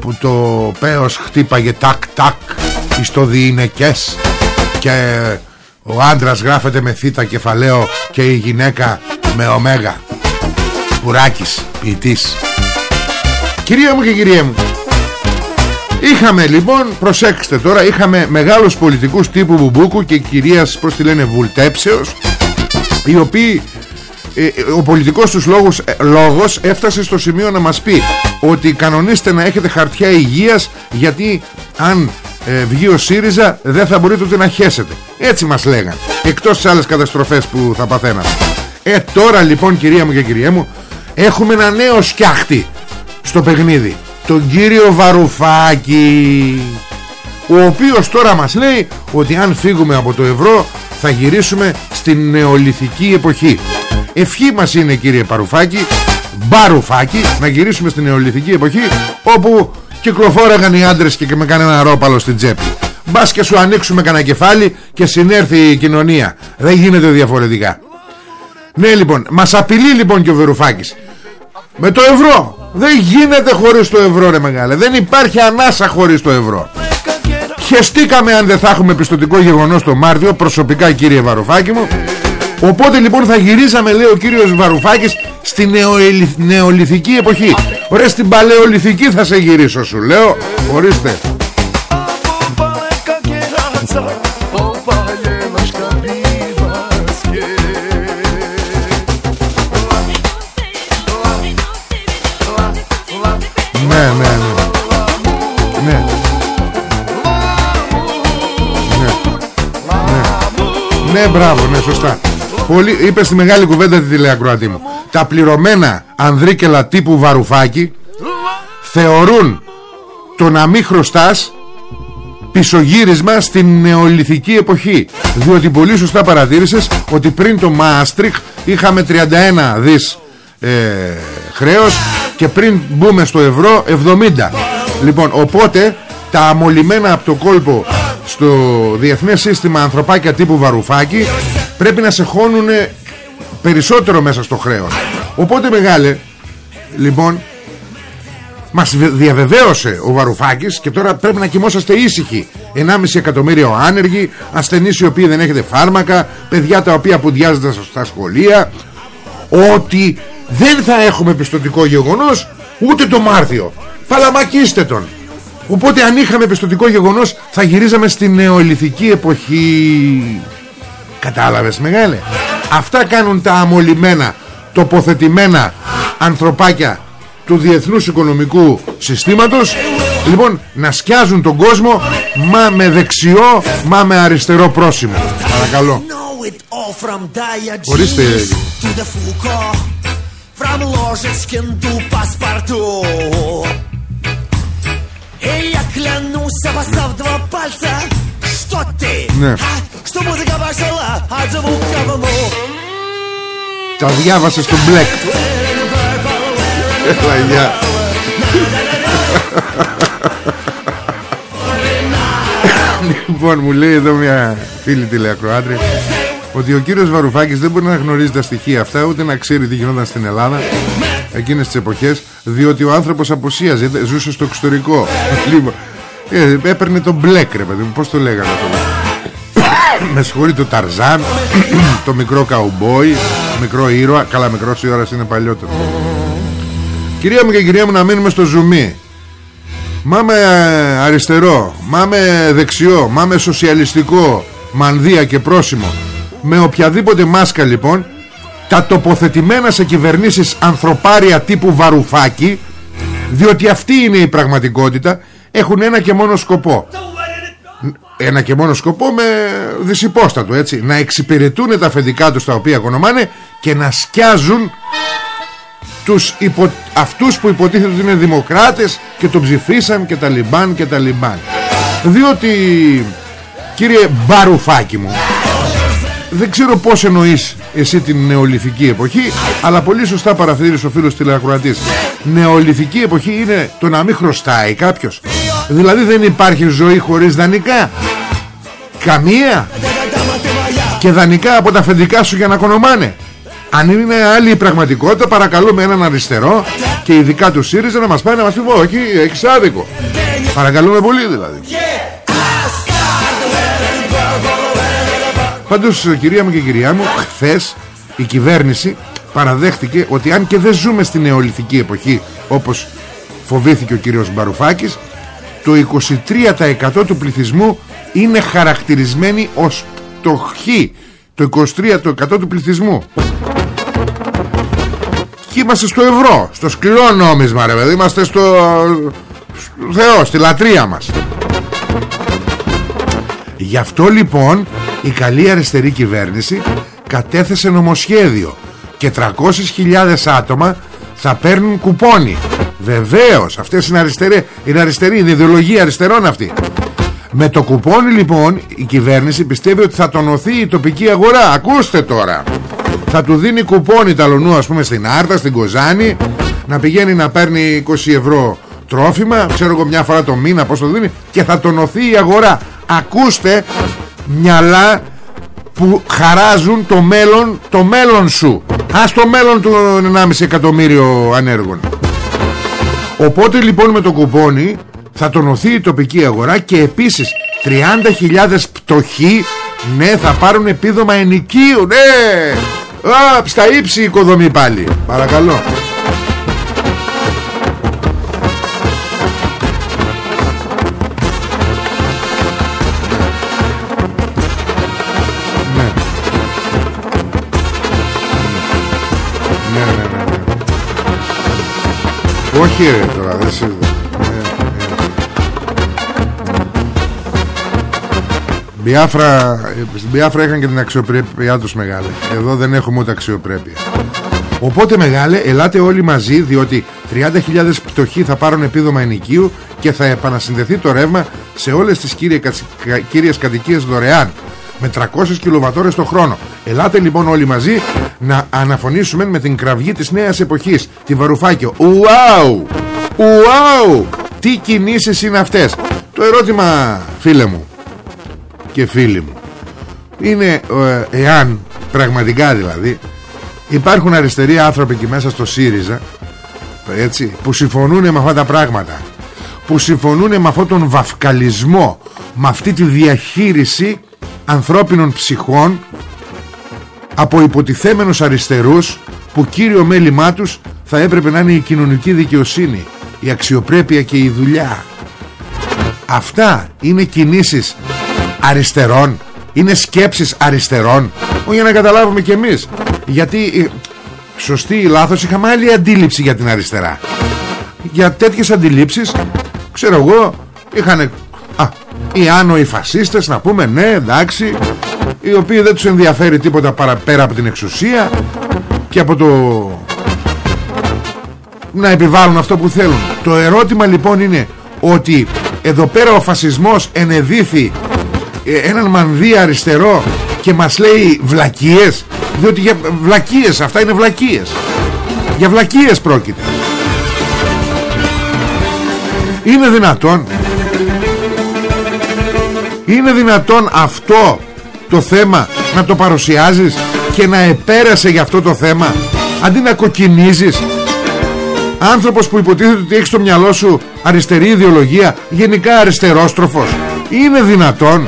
που το πέος χτύπαγε τάκ τάκ στο διηνεκές και ο άντρας γράφεται με θήτα κεφαλαίο και η γυναίκα με ωμέγα. Πουράκης ποιητής. Κυρία μου και κυρία μου Είχαμε λοιπόν, προσέξτε τώρα Είχαμε μεγάλους πολιτικούς τύπου Μπουμπούκου Και κυρίας, πώς τη λένε, Βουλτέψεως Οι οποίοι ε, ε, ο πολιτικός τους λόγος, ε, λόγος έφτασε στο σημείο να μας πει ότι κανονίστε να έχετε χαρτιά υγείας γιατί αν ε, βγει ο ΣΥΡΙΖΑ δεν θα μπορείτε ούτε να χέσετε. Έτσι μας λέγαν εκτός τις άλλες καταστροφές που θα παθαίναμε. Ε τώρα λοιπόν κυρία μου και κυρία μου έχουμε ένα νέο σκιάχτη στο παιχνίδι. Τον κύριο Βαρουφάκη. Ο οποίος τώρα μας λέει ότι αν φύγουμε από το ευρώ θα γυρίσουμε στην νεολιθική εποχή. Ευχή μας είναι κύριε Παρουφάκη Μπαρουφάκη να γυρίσουμε στην νεολιθική εποχή όπου κυκλοφόραγαν οι άντρες και με κανένα ρόπαλο στην τσέπη. Μπας και σου ανοίξουμε κανένα κεφάλι και συνέρθει η κοινωνία. Δεν γίνεται διαφορετικά. Ναι λοιπόν μας απειλεί λοιπόν και ο Βερουφάκης. Με το ευρώ. Δεν γίνεται χωρίς το ευρώ ρε μεγάλε. Δεν υπάρχει ανάσα χωρίς το ευρώ. Χεστήκαμε αν δεν θα έχουμε πιστοτικό γεγονός το Μάρτιο Προσωπικά κύριε Βαρουφάκη μου. Οπότε λοιπόν θα γυρίζαμε λέει ο κύριος Βαρουφάκης Στη νεολιθική εποχή Ωραία στην παλαιολιθική θα σε γυρίσω σου λέω Ορίστε Ναι, ναι, ναι. Ναι. Ναι. Ναι, μπράβο, ναι, σωστά. Πολύ, είπες στη μεγάλη κουβέντα τη τηλεακροατή μου. Τα πληρωμένα ανδρίκελα τύπου βαρουφάκι θεωρούν το να μην χρωστάς πισωγύρισμα στην νεολιθική εποχή. Διότι πολύ σωστά παρατήρησες ότι πριν το Μάστριχ είχαμε 31 δις ε, χρέος και πριν μπούμε στο ευρώ 70 λοιπόν οπότε τα αμολυμένα από το κόλπο στο διεθνές σύστημα ανθρωπάκια τύπου βαρουφάκι πρέπει να σε χώνουν περισσότερο μέσα στο χρέος. Οπότε μεγάλε λοιπόν μας διαβεβαίωσε ο Βαρουφάκης και τώρα πρέπει να κοιμόσαστε ήσυχοι. 1,5 εκατομμύριο άνεργοι ασθενείς οι οποίοι δεν έχετε φάρμακα παιδιά τα οποία πουδιάζονται στα σχολεία. Ότι δεν θα έχουμε πιστοτικό γεγονός ούτε το Μάρτιο παλαμακίστε τον. Οπότε αν είχαμε πιστοτικό γεγονός θα γυρίζαμε στη νεολιθική εποχή κατάλαβες μεγάλε αυτά κάνουν τα αμολυμένα τοποθετημένα ανθρωπάκια του διεθνούς οικονομικού συστήματος λοιπόν να σκιάζουν τον κόσμο μα με δεξιό μα με αριστερό πρόσημο παρακαλώ ορίστε From Ложечкин ту паспорту И я клянусь, обоссав два пальца Что ты, ναι. а? Τα διάβασες στον μπλεκ. Έλα γεια. Λοιπόν μου λέει εδώ μια φίλη τηλεακροάτρια ότι ο κύριος Βαρουφάκης δεν μπορεί να γνωρίζει τα στοιχεία αυτά ούτε να ξέρει τι γινόταν στην Ελλάδα εκείνες τις εποχές διότι ο άνθρωπος αποσίαζε, ζούσε στο εξωτερικό. Λοιπόν, ε, έπαιρνε τον μπλεκ ρε παιδί πώς το λέγανε αυτό; Με συγχωρεί το Ταρζάν το μικρό καουμπόι μικρό ήρωα. Καλά μικρός ήρωας είναι παλιότερο. Κυρία μου και κυρία μου να μείνουμε στο ζουμί. Μάμε αριστερό Μάμε δεξιό Μάμε σοσιαλιστικό Μανδύα και πρόσημο. Με οποιαδήποτε μάσκα λοιπόν Τα τοποθετημένα σε κυβερνήσεις Ανθρωπάρια τύπου βαρουφάκι Διότι αυτή είναι η πραγματικότητα Έχουν ένα και μόνο σκοπό ένα και μόνο σκοπό με δυσυπόστατο έτσι. Να εξυπηρετούν τα αφεντικά τους τα οποία οικονομάνε και να σκιάζουν τους υπο... αυτούς που υποτίθεται ότι είναι δημοκράτες και τον ψηφίσαν και τα λιμπάν και τα λιμπάν. Διότι κύριε Μπαρουφάκη μου δεν ξέρω πως εννοείς εσύ την νεολιθική εποχή αλλά πολύ σωστά παραθύρεις ο φίλος τηλεακροατής. Νεολιθική εποχή είναι το να μην χρωστάει κάποιος δηλαδή δεν υπάρχει ζωή χωρίς δανεικά. Καμία. Και δανεικά από τα αφεντικά σου για να κονομάνε. Αν είναι άλλη η πραγματικότητα παρακαλούμε έναν αριστερό και ειδικά του ΣΥΡΙΖΑ να μας πάει να μας πει όχι έχεις άδικο παρακαλούμε πολύ δηλαδή. Πάντως κυρία μου και κυρία μου χθες η κυβέρνηση παραδέχτηκε ότι αν και δεν ζούμε στην νεολιθική εποχή όπως φοβήθηκε ο κύριος Μπαρουφάκης το 23% του πληθυσμού είναι χαρακτηρισμένοι ως πτωχοί. Το 23% του πληθυσμού. Και είμαστε στο ευρώ στο σκληρό νόμισμα ρε παιδί. Είμαστε στο, στο Θεό στη λατρεία μας. Γι' αυτό λοιπόν η καλή αριστερή κυβέρνηση κατέθεσε νομοσχέδιο και 300.000 άτομα θα παίρνουν κουπόνι βεβαίως αυτές είναι αριστεροί είναι αριστερή είναι ιδεολογία αριστερών αυτή. Με το κουπόνι λοιπόν η κυβέρνηση πιστεύει ότι θα τονωθεί η τοπική αγορά. Ακούστε τώρα. Θα του δίνει κουπόνι ταλονού ας πούμε στην Άρτα, στην Κοζάνη να πηγαίνει να παίρνει 20 ευρώ τρόφιμα ξέρω εγώ μια φορά το μήνα πως το δίνει και θα τονωθεί η αγορά. Ακούστε μυαλά που χαράζουν το μέλλον το μέλλον σου. Ας το μέλλον του 1,5 εκατομμύριο ανέργων οπότε λοιπόν με το κουπόνι θα τονωθεί η τοπική αγορά και επίσης 30.000 πτωχοί ναι θα πάρουν επίδομα ενοικίου ναι! Α, στα ύψη οικοδομή πάλι. Παρακαλώ Όχι ρε τώρα δεν σε... Μπιάφρα, στην Μπιάφρα είχαν και την αξιοπρέπειά τους μεγάλη. Εδώ δεν έχουμε ούτε αξιοπρέπεια. Οπότε μεγάλε ελάτε όλοι μαζί Διότι 30.000 πτωχοί θα πάρουν επίδομα ενοικίου Και θα επανασυνδεθεί το ρεύμα Σε όλες τις κύριες, κύριες κατοικίες δωρεάν Με 300 κιλοβατόρες το χρόνο. Ελάτε λοιπόν όλοι μαζί Να αναφωνήσουμε με την κραυγή της νέας εποχής. Τη Βαρουφάκιο Ουάου! Ουάου! Τι κινήσεις είναι αυτές; Το ερώτημα φίλε μου και φίλοι μου είναι ε, εάν πραγματικά δηλαδή υπάρχουν αριστεροί άνθρωποι εκεί μέσα στο ΣΥΡΙΖΑ έτσι, που συμφωνούν με αυτά τα πράγματα που συμφωνούν με αυτόν τον βαφκαλισμό με αυτή τη διαχείριση ανθρώπινων ψυχών από υποτιθέμενους αριστερούς που κύριο μέλημά τους θα έπρεπε να είναι η κοινωνική δικαιοσύνη η αξιοπρέπεια και η δουλειά. Αυτά είναι κινήσεις αριστερών είναι σκέψεις αριστερών. Για να καταλάβουμε κι εμείς. Γιατί ε, σωστή ή λάθος είχαμε άλλη αντίληψη για την αριστερά. Για τέτοιες αντιλήψεις ξέρω εγώ είχαν α, οι άνοιοι φασίστες να πούμε ναι εντάξει οι οποίοι δεν τους ενδιαφέρει τίποτα παραπέρα από την εξουσία και από το να επιβάλλουν αυτό που θέλουν. Το ερώτημα λοιπόν είναι ότι εδώ πέρα ο φασισμός ενεδίθη ε, έναν μανδύ αριστερό και μας λέει βλακίες διότι για βλακίες αυτά είναι βλακίες. Για βλακίες πρόκειται. Είναι δυνατόν είναι δυνατόν αυτό το θέμα να το παρουσιάζεις και να επέρασε για αυτό το θέμα αντί να κοκκινίζεις; Άνθρωπος που υποτίθεται ότι έχει στο μυαλό σου αριστερή ιδεολογία γενικά αριστερόστροφος είναι δυνατόν;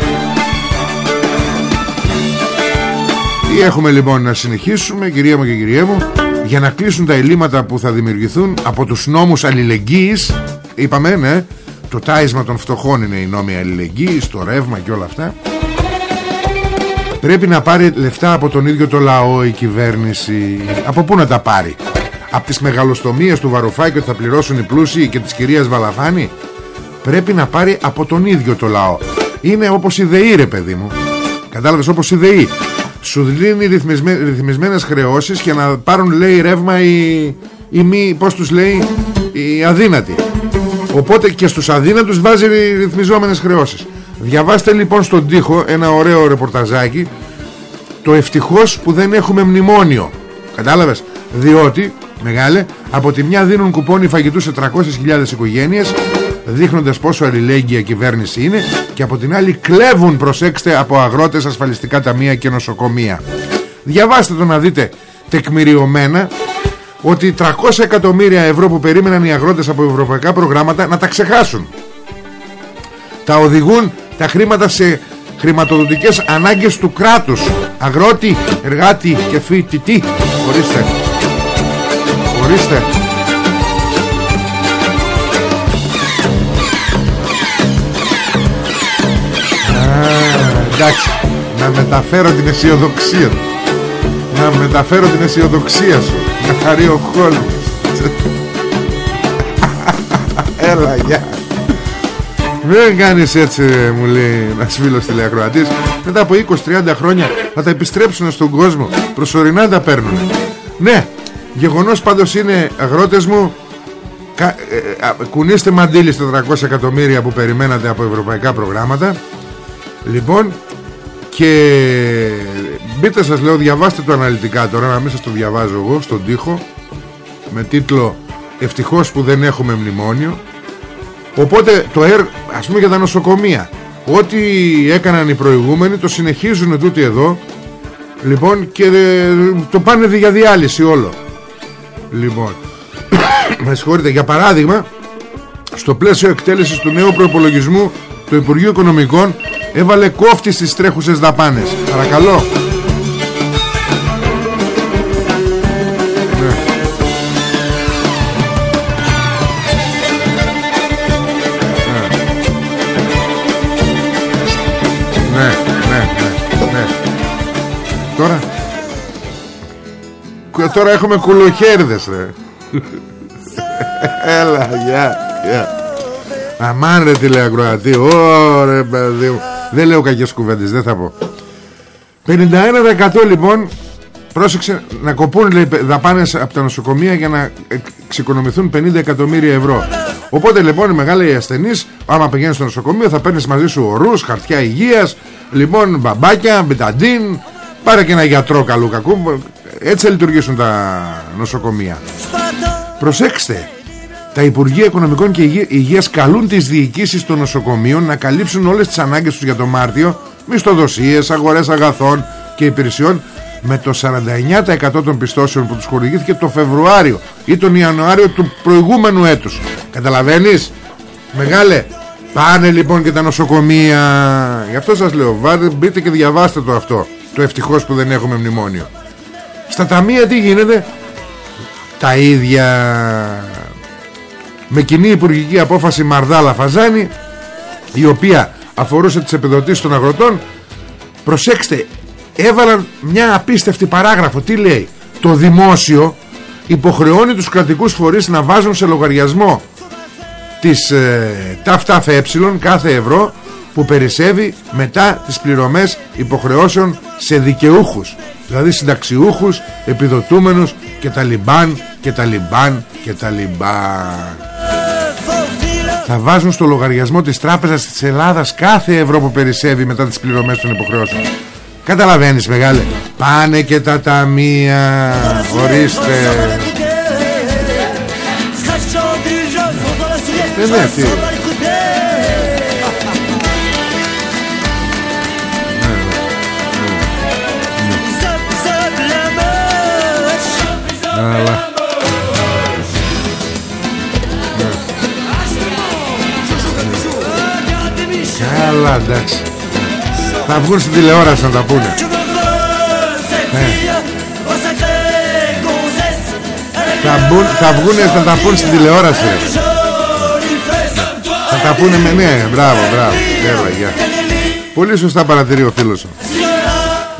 Τι έχουμε λοιπόν να συνεχίσουμε κυρία μου και κυρία μου Για να κλείσουν τα ελλείμματα που θα δημιουργηθούν Από τους νόμους αλληλεγγύης; Είπαμε ναι Το τάισμα των φτωχών είναι οι νόμοι αλληλεγγύης Το ρεύμα και όλα αυτά. Πρέπει να πάρει λεφτά από τον ίδιο το λαό η κυβέρνηση. Από πού να τα πάρει; Από τις μεγαλοστομίες του Βαρουφάκη ότι θα πληρώσουν οι πλούσιοι και της κυρίας Βαλαφάνη; Πρέπει να πάρει από τον ίδιο το λαό. Είναι όπως η ΔΕΗ ρε παιδί μου. Κατάλαβες όπως η ΔΕΗ. Σου δίνει ρυθμισμέ, ρυθμισμένες χρεώσεις Και να πάρουν λέει ρεύμα οι, οι μη, πώς τους λέει Οι αδύνατοι Οπότε και στους αδύνατους βάζει ρυθμιζόμενες χρεώσεις. Διαβάστε λοιπόν στον τοίχο ένα ωραίο ρεπορταζάκι Το ευτυχώς που δεν έχουμε μνημόνιο. Κατάλαβες; Διότι μεγάλε από τη μια δίνουν κουπόνι φαγητού σε 300.000 οικογένειες Δείχνοντας πόσο αλληλέγγυα κυβέρνηση είναι Και από την άλλη κλέβουν προσέξτε από αγρότες ασφαλιστικά ταμεία και νοσοκομεία. Διαβάστε το να δείτε τεκμηριωμένα ότι 300 εκατομμύρια ευρώ που περίμεναν οι αγρότες από ευρωπαϊκά προγράμματα να τα ξεχάσουν. Τα οδηγούν τα χρήματα σε χρηματοδοτικές ανάγκες του κράτους. Αγρότη, εργάτη και φοιτητή. Ορίστε. Ορίστε. Α, εντάξει. Να μεταφέρω την αισιοδοξία να μεταφέρω την αισιοδοξία σου να χαρεί ο κόσμος έλα γεια. Δεν κάνεις έτσι μου λέει ένας φίλος τηλεακροατής. Μετά από 20-30 χρόνια θα τα επιστρέψουν στον κόσμο. Προσωρινά τα παίρνουν Ναι Γεγονός πάντως είναι αγρότες μου κα, ε, ε, Κουνήστε μαντήλι στα 300 εκατομμύρια που περιμένατε από ευρωπαϊκά προγράμματα. Λοιπόν Και Μπείτε σας λέω διαβάστε το αναλυτικά τώρα Να μην σας το διαβάζω εγώ στον τοίχο Με τίτλο Ευτυχώς που δεν έχουμε μνημόνιο Οπότε το ΕΡ ας πούμε για τα νοσοκομεία. Ό,τι έκαναν οι προηγούμενοι το συνεχίζουν τούτοι εδώ. Λοιπόν και το πάνε για διάλυση όλο. Λοιπόν Με συγχωρείτε για παράδειγμα Στο πλαίσιο εκτέλεσης του νέου προϋπολογισμού Το Υπουργείο Οικονομικών Έβαλε κόφτη στις τρέχουσες δαπάνες. Παρακαλώ Τώρα έχουμε κουλοχέρδες ρε. Έλα γεια γεια. Αμάν ρε τηλεακροατή Ωρε παιδί μου. Δεν λέω κακές κουβέντες δεν θα πω. 51% λοιπόν Πρόσεξε να κοπούν λέει, δαπάνες από τα νοσοκομεία για να ξεκονομηθούν 50 εκατομμύρια ευρώ. Οπότε λοιπόν οι μεγάλοι ασθενείς, άμα πηγαίνεις στο νοσοκομείο, θα παίρνεις μαζί σου ορούς, χαρτιά υγείας, λοιπόν μπαμπάκια, μπιταντίν, Πάρε και ένα γιατρό καλού κακού Έτσι θα λειτουργήσουν τα νοσοκομεία Προσέξτε Τα Υπουργεία Οικονομικών και Υγείας καλούν τις διοικήσεις των νοσοκομείων να καλύψουν όλες τις ανάγκες τους για το Μάρτιο μισθοδοσίες, αγορές αγαθών και υπηρεσιών με το 49% των πιστώσεων που τους χορηγήθηκε το Φεβρουάριο ή τον Ιανουάριο του προηγούμενου έτους. Καταλαβαίνεις; Μεγάλε, πάνε λοιπόν και τα νοσοκομεία. Γι' αυτό σας λέω, μπείτε και διαβάστε το αυτό. Το ευτυχώς που δεν έχουμε μνημόνιο Στα ταμεία τι γίνεται; Τα ίδια. Με κοινή υπουργική απόφαση Μαρδάλα Φαζάνη Η οποία αφορούσε τις επιδοτήσεις των αγροτών. Προσέξτε Έβαλαν μια απίστευτη παράγραφο. Τι λέει; Το δημόσιο υποχρεώνει τους κρατικούς φορείς να βάζουν σε λογαριασμό της ε, ΤΑΦΤΑΦΕ κάθε ευρώ που περισσεύει μετά τις πληρωμές υποχρεώσεων σε δικαιούχους δηλαδή συνταξιούχους, επιδοτούμενους και τα λιμπάν και τα λιμπάν και τα λιμπάν. Θα βάζουν στο λογαριασμό της τράπεζας της Ελλάδας κάθε ευρώ που περισσεύει μετά τις πληρωμές των υποχρεώσεων. Καταλαβαίνεις μεγάλε. Πάνε και τα ταμεία. Ορίστε. Ε, ναι, Αλλά... Καλά εντάξει. Θα βγουν στην τηλεόραση να τα πούνε. Θα, μπουν, θα βγουνε θα τα πούν στην τηλεόραση. Ρε. Θα τα πούνε με ναι Μπράβο μπράβο. Έλα γεια. Πολύ σωστά παρατηρεί ο φίλος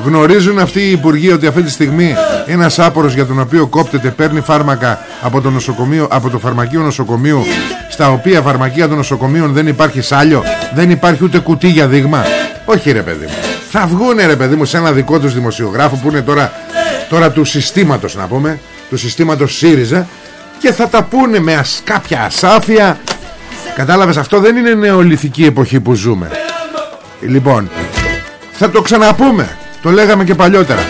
Γνωρίζουν αυτοί οι υπουργοί ότι αυτή τη στιγμή ένας άπορος για τον οποίο κόπτεται παίρνει φάρμακα από το, νοσοκομείο, από το φαρμακείο νοσοκομείου στα οποία φαρμακεία των νοσοκομείων δεν υπάρχει σάλιο, δεν υπάρχει ούτε κουτί για δείγμα. Όχι ρε παιδί μου. Θα βγούνε ρε παιδί μου σε ένα δικό τους δημοσιογράφο που είναι τώρα, τώρα του συστήματος να πούμε, του συστήματος ΣΥΡΙΖΑ και θα τα πούνε με ας, κάποια ασάφεια. Κατάλαβες αυτό δεν είναι νεολυθική εποχή που ζούμε. Λοιπόν, θα το ξαναπούμε. Το λέγαμε και παλιότερα.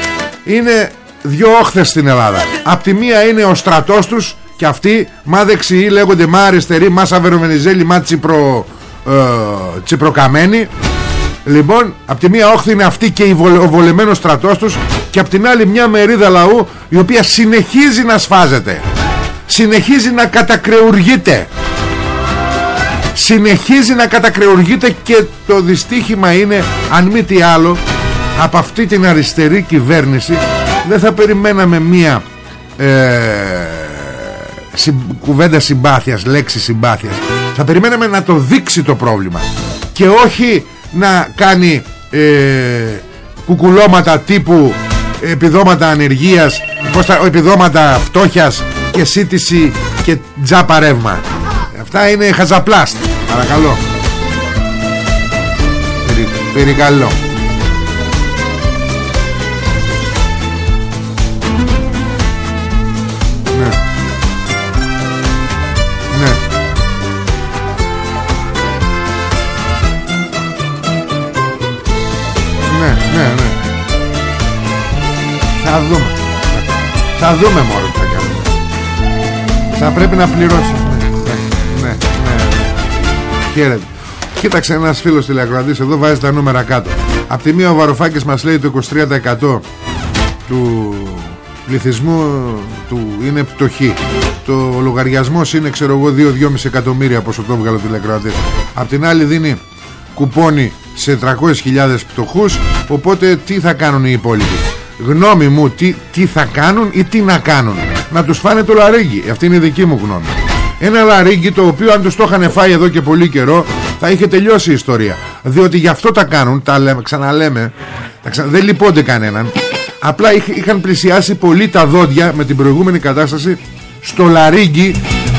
Είναι δυο όχθες στην Ελλάδα. Απ' τη μία είναι ο στρατός τους και αυτοί μα δεξιοί λέγονται μα αριστεροί, μα σαβερομενιζέλη, μα τσιπρο, ε, τσιπροκαμένοι. Λοιπόν, απ' τη μία όχθη είναι αυτή και ο βολεμένος στρατός τους και απ' την άλλη μια μερίδα λαού η οποία συνεχίζει να σφάζεται. Συνεχίζει να κατακρεουργείται. Συνεχίζει να κατακρεουργείται και το δυστύχημα είναι, αν μη τι άλλο, από αυτή την αριστερή κυβέρνηση δεν θα περιμέναμε μία ε, κουβέντα συμπάθειας, λέξη συμπάθειας. Θα περιμέναμε να το δείξει το πρόβλημα και όχι να κάνει ε, κουκουλώματα τύπου επιδόματα ανεργίας, επιδόματα φτώχειας και σύντηση και τζάπα ρεύμα. Αυτά είναι χαζαπλάστ. Παρακαλώ. Περι, περικαλώ. Θα δούμε. Θα δούμε μόνο τι θα κάνουμε. Θα πρέπει να πληρώσει ναι, ναι, ναι, ναι. Χαίρετε. Κοίταξε ένας φίλος τηλεακροατής Εδώ βάζει τα νούμερα κάτω. Απ' τη μία ο Βαρουφάκης μας λέει το 23% Του πληθυσμού του είναι πτωχή Το λογαριασμός είναι ξέρω εγώ 2-2,5 εκατομμύρια Πόσο το βγάλω τηλεακροατής. Απ' την άλλη δίνει κουπόνι σε 300.000 πτωχούς Οπότε τι θα κάνουν οι υπόλοιποι; Γνώμη μου τι, τι θα κάνουν ή τι να κάνουν. Να τους φάνε το λαρίγκι αυτή είναι η δική μου γνώμη. Ένα λαρίγκι το οποίο αν τους το είχαν φάει εδώ και πολύ καιρό θα είχε τελειώσει η ιστορία. Διότι γι' αυτό τα κάνουν τα λέμε, ξαναλέμε τα ξα... δεν λυπώνται κανέναν. Απλά είχαν πλησιάσει πολύ τα δόντια με την προηγούμενη κατάσταση στο λαρίγκι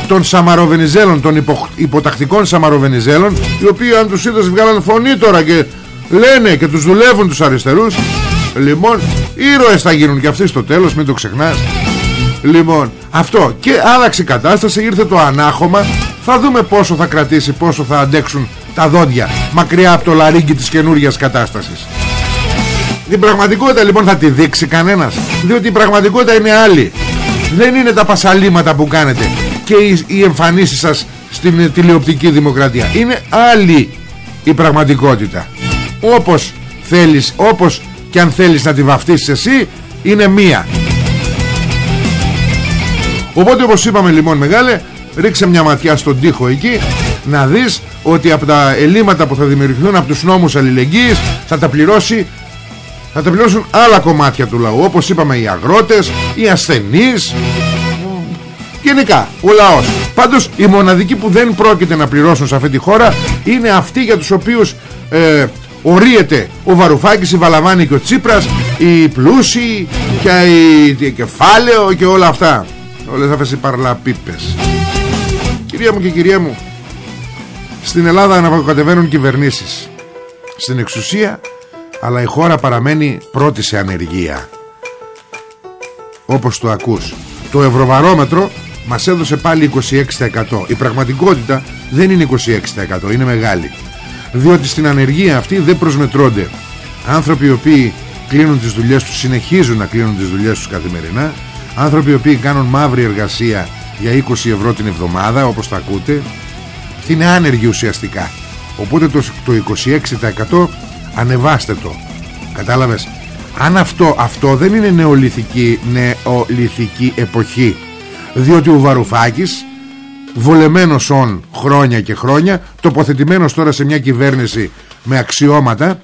των Σαμαροβενιζέλων των υπο... υποτακτικών Σαμαροβενιζέλων οι οποίοι αν τους είδες βγάλαν φωνή τώρα και λένε και τους δουλεύουν τους αριστερούς Λοιπόν ήρωες θα γίνουν και αυτοί στο τέλος Μην το ξεχνάς. Λοιπόν αυτό και άλλαξε η κατάσταση Ήρθε το ανάχωμα. Θα δούμε πόσο θα κρατήσει Πόσο θα αντέξουν τα δόντια Μακριά από το λαρίγκι της καινούργιας κατάστασης. Την πραγματικότητα λοιπόν θα τη δείξει κανένας Διότι η πραγματικότητα είναι άλλη. Δεν είναι τα πασαλήματα που κάνετε Και οι, οι εμφανίσεις σας Στην τηλεοπτική δημοκρατία. Είναι άλλη η πραγματικότητα. Όπως θέλεις Όπως και αν θέλεις να τη βαφτίσεις εσύ είναι μία. Οπότε όπως είπαμε λοιπόν μεγάλε ρίξε μια ματιά στον τοίχο εκεί να δεις ότι από τα ελλείμματα που θα δημιουργηθούν από τους νόμους αλληλεγγύης θα τα πληρώσει θα τα πληρώσουν άλλα κομμάτια του λαού όπως είπαμε οι αγρότες, οι ασθενείς. Γενικά ο λαός. Πάντως οι μοναδικοί που δεν πρόκειται να πληρώσουν σε αυτή τη χώρα είναι αυτοί για τους οποίους ε, ορίεται ο Βαρουφάκης, η Βαλαβάνη και ο Τσίπρας οι πλούσιοι και η κεφάλαιο και όλα αυτά. Όλες αυτές οι παρλαπίπες. Κυρία μου και κυρία μου στην Ελλάδα αναβοκατεβαίνουν κυβερνήσεις. Στην εξουσία αλλά η χώρα παραμένει πρώτη σε ανεργία. Όπως το ακούς. Το ευρωβαρόμετρο μας έδωσε πάλι 26% η πραγματικότητα δεν είναι 26% είναι μεγάλη διότι στην ανεργία αυτή δεν προσμετρώνται. Άνθρωποι οι οποίοι κλείνουν τις δουλειές τους συνεχίζουν να κλείνουν τις δουλειές τους καθημερινά. Άνθρωποι οι οποίοι κάνουν μαύρη εργασία για 20 ευρώ την εβδομάδα όπως τα ακούτε αυτή είναι άνεργοι ουσιαστικά. Οπότε το, το 26% ανεβάστε το. Κατάλαβες; Αν αυτό, αυτό δεν είναι νεολυθική, νεολυθική εποχή διότι ο Βαρουφάκης βολεμένος όν χρόνια και χρόνια τοποθετημένος τώρα σε μια κυβέρνηση με αξιώματα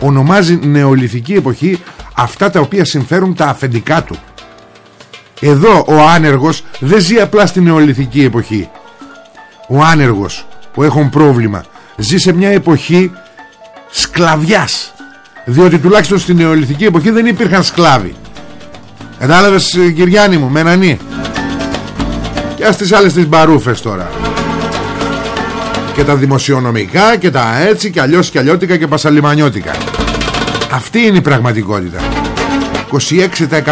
ονομάζει νεολυθική εποχή αυτά τα οποία συμφέρουν τα αφεντικά του. Εδώ ο άνεργος δεν ζει απλά στην νεολιθική εποχή. Ο άνεργος που έχουν πρόβλημα ζει σε μια εποχή σκλαβιάς διότι τουλάχιστον στην νεολιθική εποχή δεν υπήρχαν σκλάβοι. Κατάλαβες Κυριάννη μου Μενανή Και στις άλλες τις μπαρούφες τώρα. Και τα δημοσιονομικά Και τα έτσι και αλλιώς και αλλιώτικα Και πασαλιμανιώτικα. Αυτή είναι η πραγματικότητα.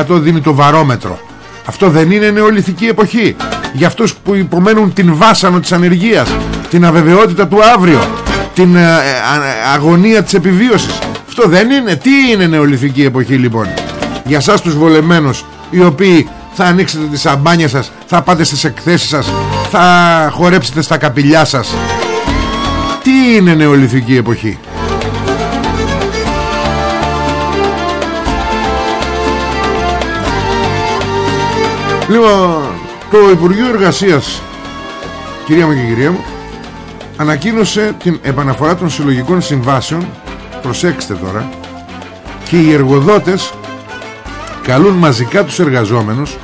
26% δίνει το βαρόμετρο. Αυτό δεν είναι νεολιθική εποχή. Για αυτούς που υπομένουν την βάσανο της ανεργίας Την αβεβαιότητα του αύριο Την ε, ε, αγωνία της επιβίωσης. Αυτό δεν είναι. Τι είναι νεολιθική εποχή λοιπόν; Για σας τους βολεμένους οι οποίοι θα ανοίξετε τις σαμπάνια σας θα πάτε στις εκθέσεις σας θα χορέψετε στα καπηλιά σας. Τι είναι νεολιθική εποχή; Λοιπόν το Υπουργείο Εργασίας κυρία μου και κυρία μου ανακοίνωσε την επαναφορά των συλλογικών συμβάσεων. Προσέξτε τώρα. Και οι εργοδότες καλούν μαζικά τους εργαζόμενους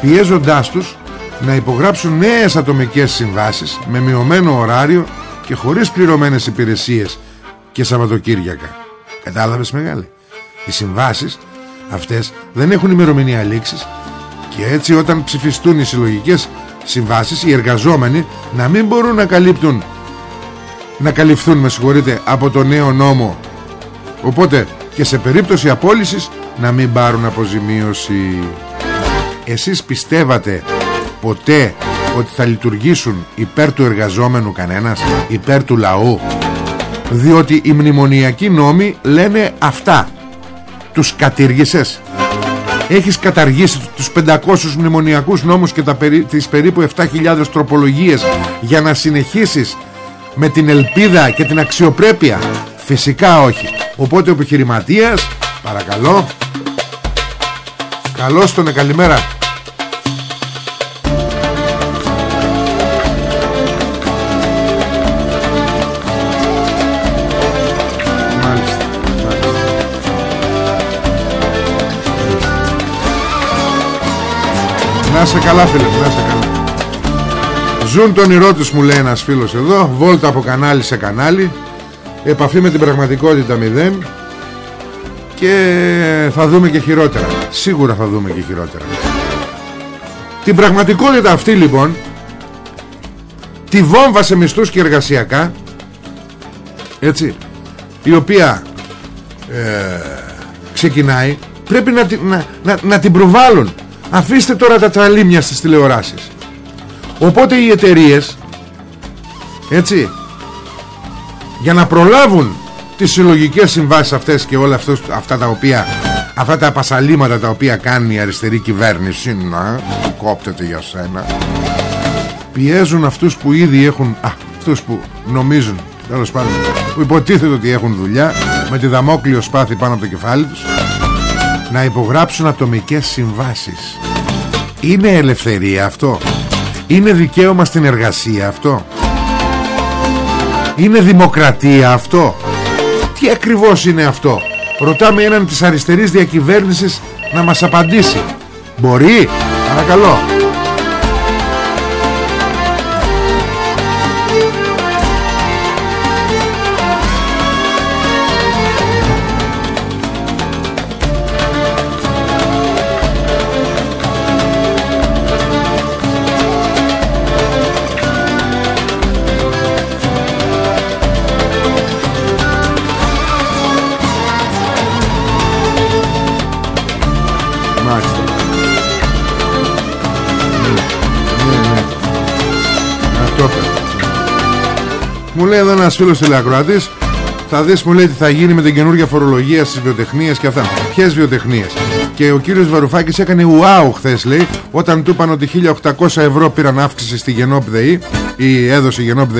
πιέζοντάς τους να υπογράψουν νέες ατομικές συμβάσεις με μειωμένο ωράριο και χωρίς πληρωμένες υπηρεσίες και Σαββατοκύριακα. Κατάλαβες μεγάλη; Οι συμβάσεις αυτές δεν έχουν ημερομηνία λήξης και έτσι όταν ψηφιστούν οι συλλογικές συμβάσεις οι εργαζόμενοι να μην μπορούν να καλύπτουν να καλυφθούν με συγχωρείτε από το νέο νόμο οπότε και σε περίπτωση απόλυσης να μην πάρουν αποζημίωση εσείς πιστεύατε ποτέ ότι θα λειτουργήσουν υπέρ του εργαζόμενου κανένας υπέρ του λαού; Διότι οι μνημονιακοί νόμοι λένε αυτά. Τους κατήργησες. Έχεις καταργήσει τους 500 μνημονιακούς νόμους και τα περί, τις περίπου 7.000 τροπολογίες για να συνεχίσεις με την ελπίδα και την αξιοπρέπεια; Φυσικά όχι. Οπότε ο επιχειρηματίας παρακαλώ. Καλώς τον καλημέρα Να σε καλά φίλε να σε καλά. Ζουν τον ηρώ τους μου λέει ένας φίλος εδώ. Βόλτα από κανάλι σε κανάλι. Επαφή με την πραγματικότητα μηδέν. Και θα δούμε και χειρότερα. Σίγουρα θα δούμε και χειρότερα. Την πραγματικότητα αυτή λοιπόν τη βόμβα σε μισθούς και εργασιακά έτσι η οποία ε, ξεκινάει πρέπει να, να, να, να την προβάλλουν αφήστε τώρα τα τραλίμια στις τηλεοράσεις. Οπότε οι εταιρείες, έτσι για να προλάβουν τις συλλογικές συμβάσεις αυτές και όλα αυτούς, αυτά τα οποία αυτά τα πασαλήματα τα οποία κάνει η αριστερή κυβέρνηση να κόπτεται για σένα. Πιέζουν αυτούς που ήδη έχουν α, αυτούς που νομίζουν τέλος πάντων που υποτίθεται ότι έχουν δουλειά με τη δαμόκλειο σπάθη πάνω από το κεφάλι τους να υπογράψουν ατομικές συμβάσεις. Είναι ελευθερία αυτό; Είναι δικαίωμα στην εργασία αυτό; Είναι δημοκρατία αυτό; Τι ακριβώς είναι αυτό; Ρωτάμε έναν της αριστερής διακυβέρνησης να μας απαντήσει. Μπορεί; Παρακαλώ Μου λέει εδώ ένας φίλος τηλεακροατής Θα δεις μου λέει τι θα γίνει με την καινούργια φορολογία στις βιοτεχνίες και αυτά. Ποιες βιοτεχνίες; Και ο κύριος Βαρουφάκης έκανε ουάου χθες λέει Όταν του είπαν ότι 1800 ευρώ πήραν αύξηση στη Γενόπ Ή έδωσε η Γενόπ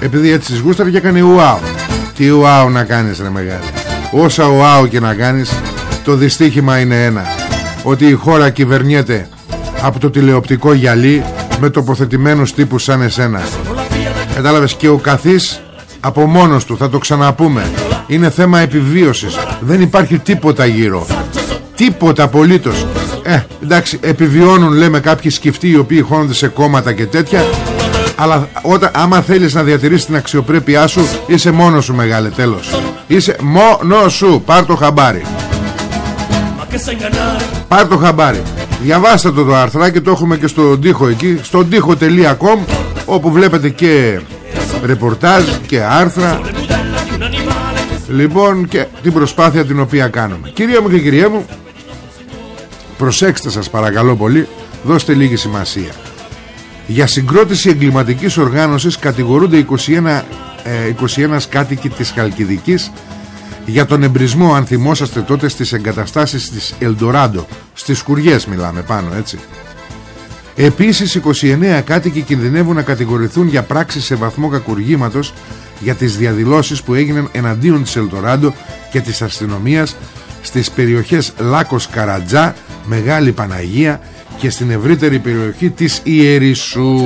Επειδή έτσι τις γούσταρε και έκανε ουάου. Τι ουάου να κάνεις ρε μεγάλη. Όσα ουάου και να κάνεις Το δυστύχημα είναι ένα. Ότι η χώρα κυβερνιέται από το τηλεοπτικό γυαλί με τοποθετημένους τύπους σαν εσένα Κατάλαβες και ο καθής από μόνος του θα το ξαναπούμε. Είναι θέμα επιβίωσης. Δεν υπάρχει τίποτα γύρω. Τίποτα απολύτως. Ε εντάξει επιβιώνουν λέμε κάποιοι σκεφτοί Οι οποίοι χώνονται σε κόμματα και τέτοια. Αλλά όταν, άμα θέλεις να διατηρήσεις την αξιοπρέπειά σου Είσαι μόνος σου μεγάλε τέλος. Είσαι μόνος σου. Πάρ το χαμπάρι. Πάρ το χαμπάρι. Διαβάστε το το αρθράκι Το έχουμε και στον τοίχο εκεί Στον τοίχο.com Όπου βλέπετε και ρεπορτάζ και άρθρα. Λοιπόν και την προσπάθεια την οποία κάνουμε. Κυρία μου και κυρία μου Προσέξτε σας παρακαλώ πολύ Δώστε λίγη σημασία. Για συγκρότηση εγκληματικής οργάνωσης κατηγορούνται 21, ε, 21 κάτοικοι της Χαλκιδικής για τον εμπρισμό αν θυμόσαστε τότε στις εγκαταστάσεις της Ελντοράντο στις σκουριές μιλάμε πάνω έτσι Επίσης 29 κάτοικοι κινδυνεύουν να κατηγορηθούν για πράξεις σε βαθμό κακουργήματος για τις διαδηλώσεις που έγιναν εναντίον της Ελντοράντο και της αστυνομίας στις περιοχές Λάκος Καρατζά, Μεγάλη Παναγία και στην ευρύτερη περιοχή της Ιερισσού.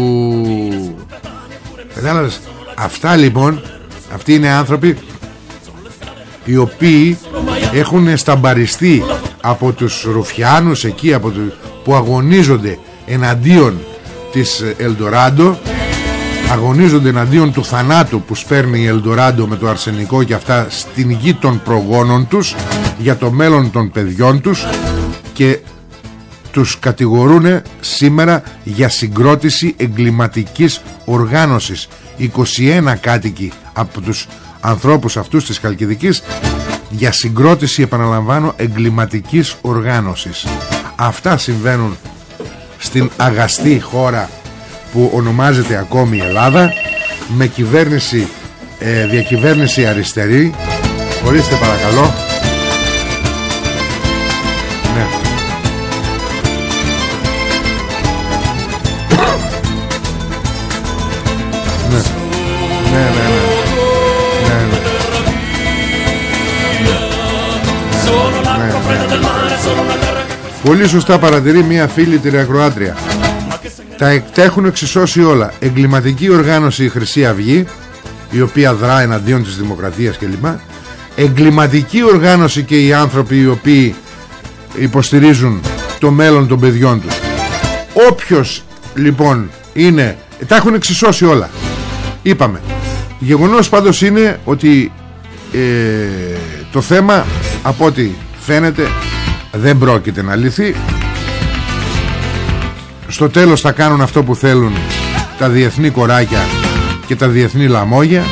Κατάλαβες; Αυτά λοιπόν Αυτοί είναι άνθρωποι οι οποίοι έχουν σταμπαριστεί από τους Ρουφιάνους εκεί από του, που αγωνίζονται εναντίον της Ελντοράντο αγωνίζονται εναντίον του θανάτου που σπέρνει η Ελντοράντο με το αρσενικό και αυτά στην γη των προγόνων τους για το μέλλον των παιδιών τους και τους κατηγορούν σήμερα για συγκρότηση εγκληματικής οργάνωσης. 21 κάτοικοι από τους ανθρώπους αυτούς της Χαλκιδικής για συγκρότηση επαναλαμβάνω εγκληματικής οργάνωσης. Αυτά συμβαίνουν στην αγαστή χώρα που ονομάζεται ακόμη Ελλάδα με κυβέρνηση ε, διακυβέρνηση αριστερή. Ορίστε παρακαλώ Πολύ σωστά παρατηρεί μια φίλη τηλεακροάτρια Τα, τα έχουν εξισώσει όλα. Εγκληματική οργάνωση η Χρυσή Αυγή Η οποία δρά εναντίον της δημοκρατίας κλπ. Εγκληματική οργάνωση και οι άνθρωποι οι οποίοι υποστηρίζουν το μέλλον των παιδιών τους. Όποιος λοιπόν είναι Τα έχουν εξισώσει όλα. Είπαμε. Γεγονός πάντως είναι ότι ε, το θέμα από ό,τι φαίνεται δεν πρόκειται να λυθεί. Στο τέλος θα κάνουν αυτό που θέλουν τα διεθνή κοράκια και τα διεθνή λαμόγια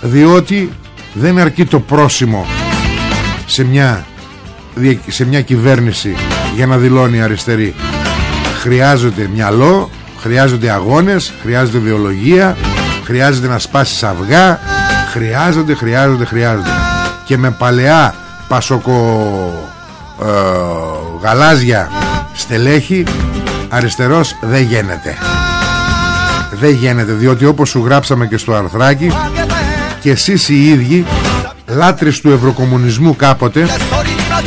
διότι δεν αρκεί το πρόσημο σε μια, σε μια κυβέρνηση για να δηλώνει αριστερή. Χρειάζεται μυαλό χρειάζονται αγώνες χρειάζεται βιολογία χρειάζεται να σπάσεις αυγά χρειάζονται, χρειάζονται, χρειάζονται. Και με παλαιά πασοκο ε, γαλάζια στελέχη αριστερός δεν γίνεται. Δεν γίνεται διότι όπως σου γράψαμε και στο αρθράκι και εσείς οι ίδιοι λάτρεις του ευρωκομμουνισμού κάποτε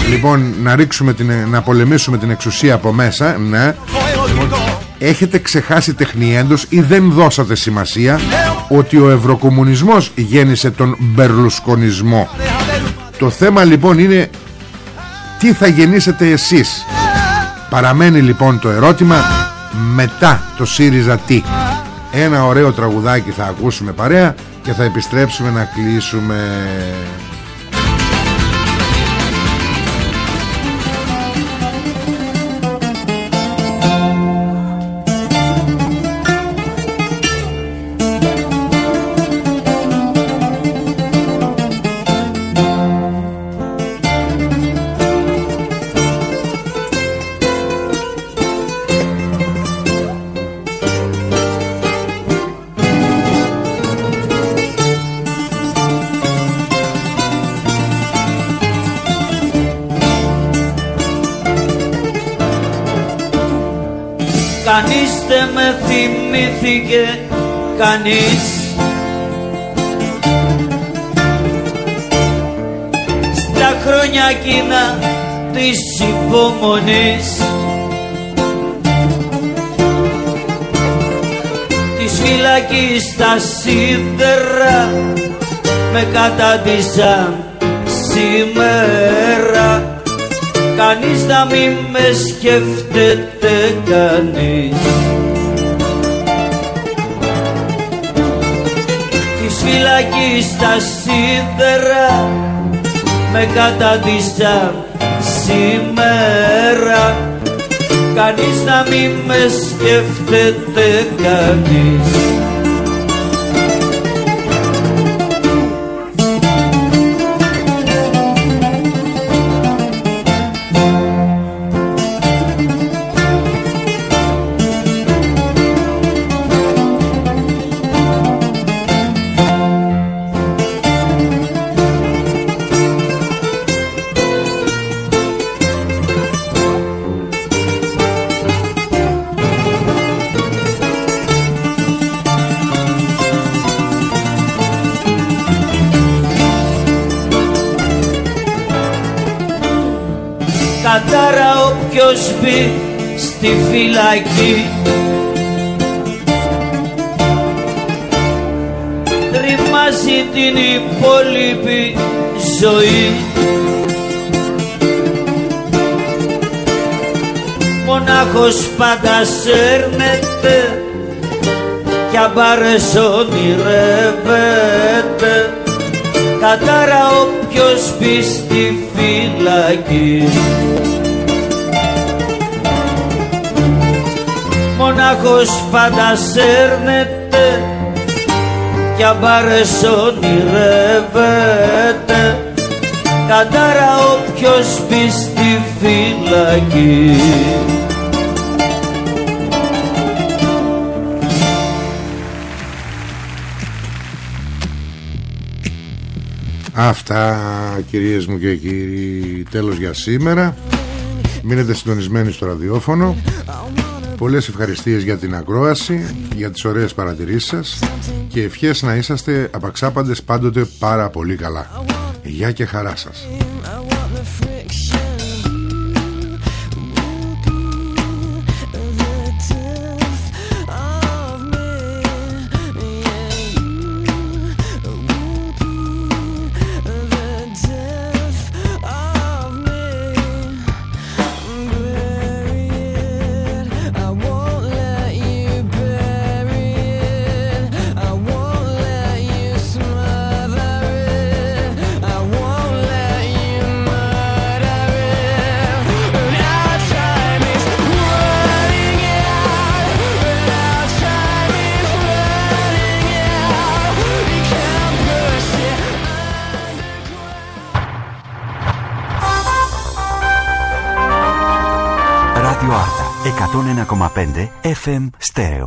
λοιπόν να ρίξουμε την, να πολεμήσουμε την εξουσία από μέσα ναι. Έχετε ξεχάσει τεχνιέντος ή δεν δώσατε σημασία ότι ο ευρωκομμουνισμός γέννησε τον μπερλουσκονισμό. Το θέμα λοιπόν είναι τι θα γεννήσετε εσείς. Παραμένει λοιπόν το ερώτημα Μετά το ΣΥΡΙΖΑ τι. Ένα ωραίο τραγουδάκι θα ακούσουμε παρέα Και θα επιστρέψουμε να κλείσουμε θυμήθηκε κανείς. Στα χρόνια εκείνα της υπομονής Της φυλακής στα σίδερα με κατάντησαν σήμερα. Κανείς να μην με σκέφτεται κανείς Της φυλακής στα σίδερα με κατάντησαν σήμερα. Κανείς να μην με σκέφτεται κανείς στη φυλακή. Τριμάζει την υπόλοιπη ζωή. Μονάχος πάντα σέρνεται κι αμπάρες ονειρεύεται. Κατάρα όποιος μπει στη φυλακή Μονάχος πάντα σέρνεται κι αμπάρες ονειρεύεται. Κατάρα όποιος μπει στη φυλακή. Αυτά κυρίες μου και κύριοι τέλος για σήμερα. Μείνετε συντονισμένοι στο ραδιόφωνο Πολλές ευχαριστίες για την ακρόαση Για τις ωραίες παρατηρήσεις σας Και ευχές να είσαστε απαξάπαντες πάντοτε πάρα πολύ καλά. Γεια και χαρά σας FM Stereo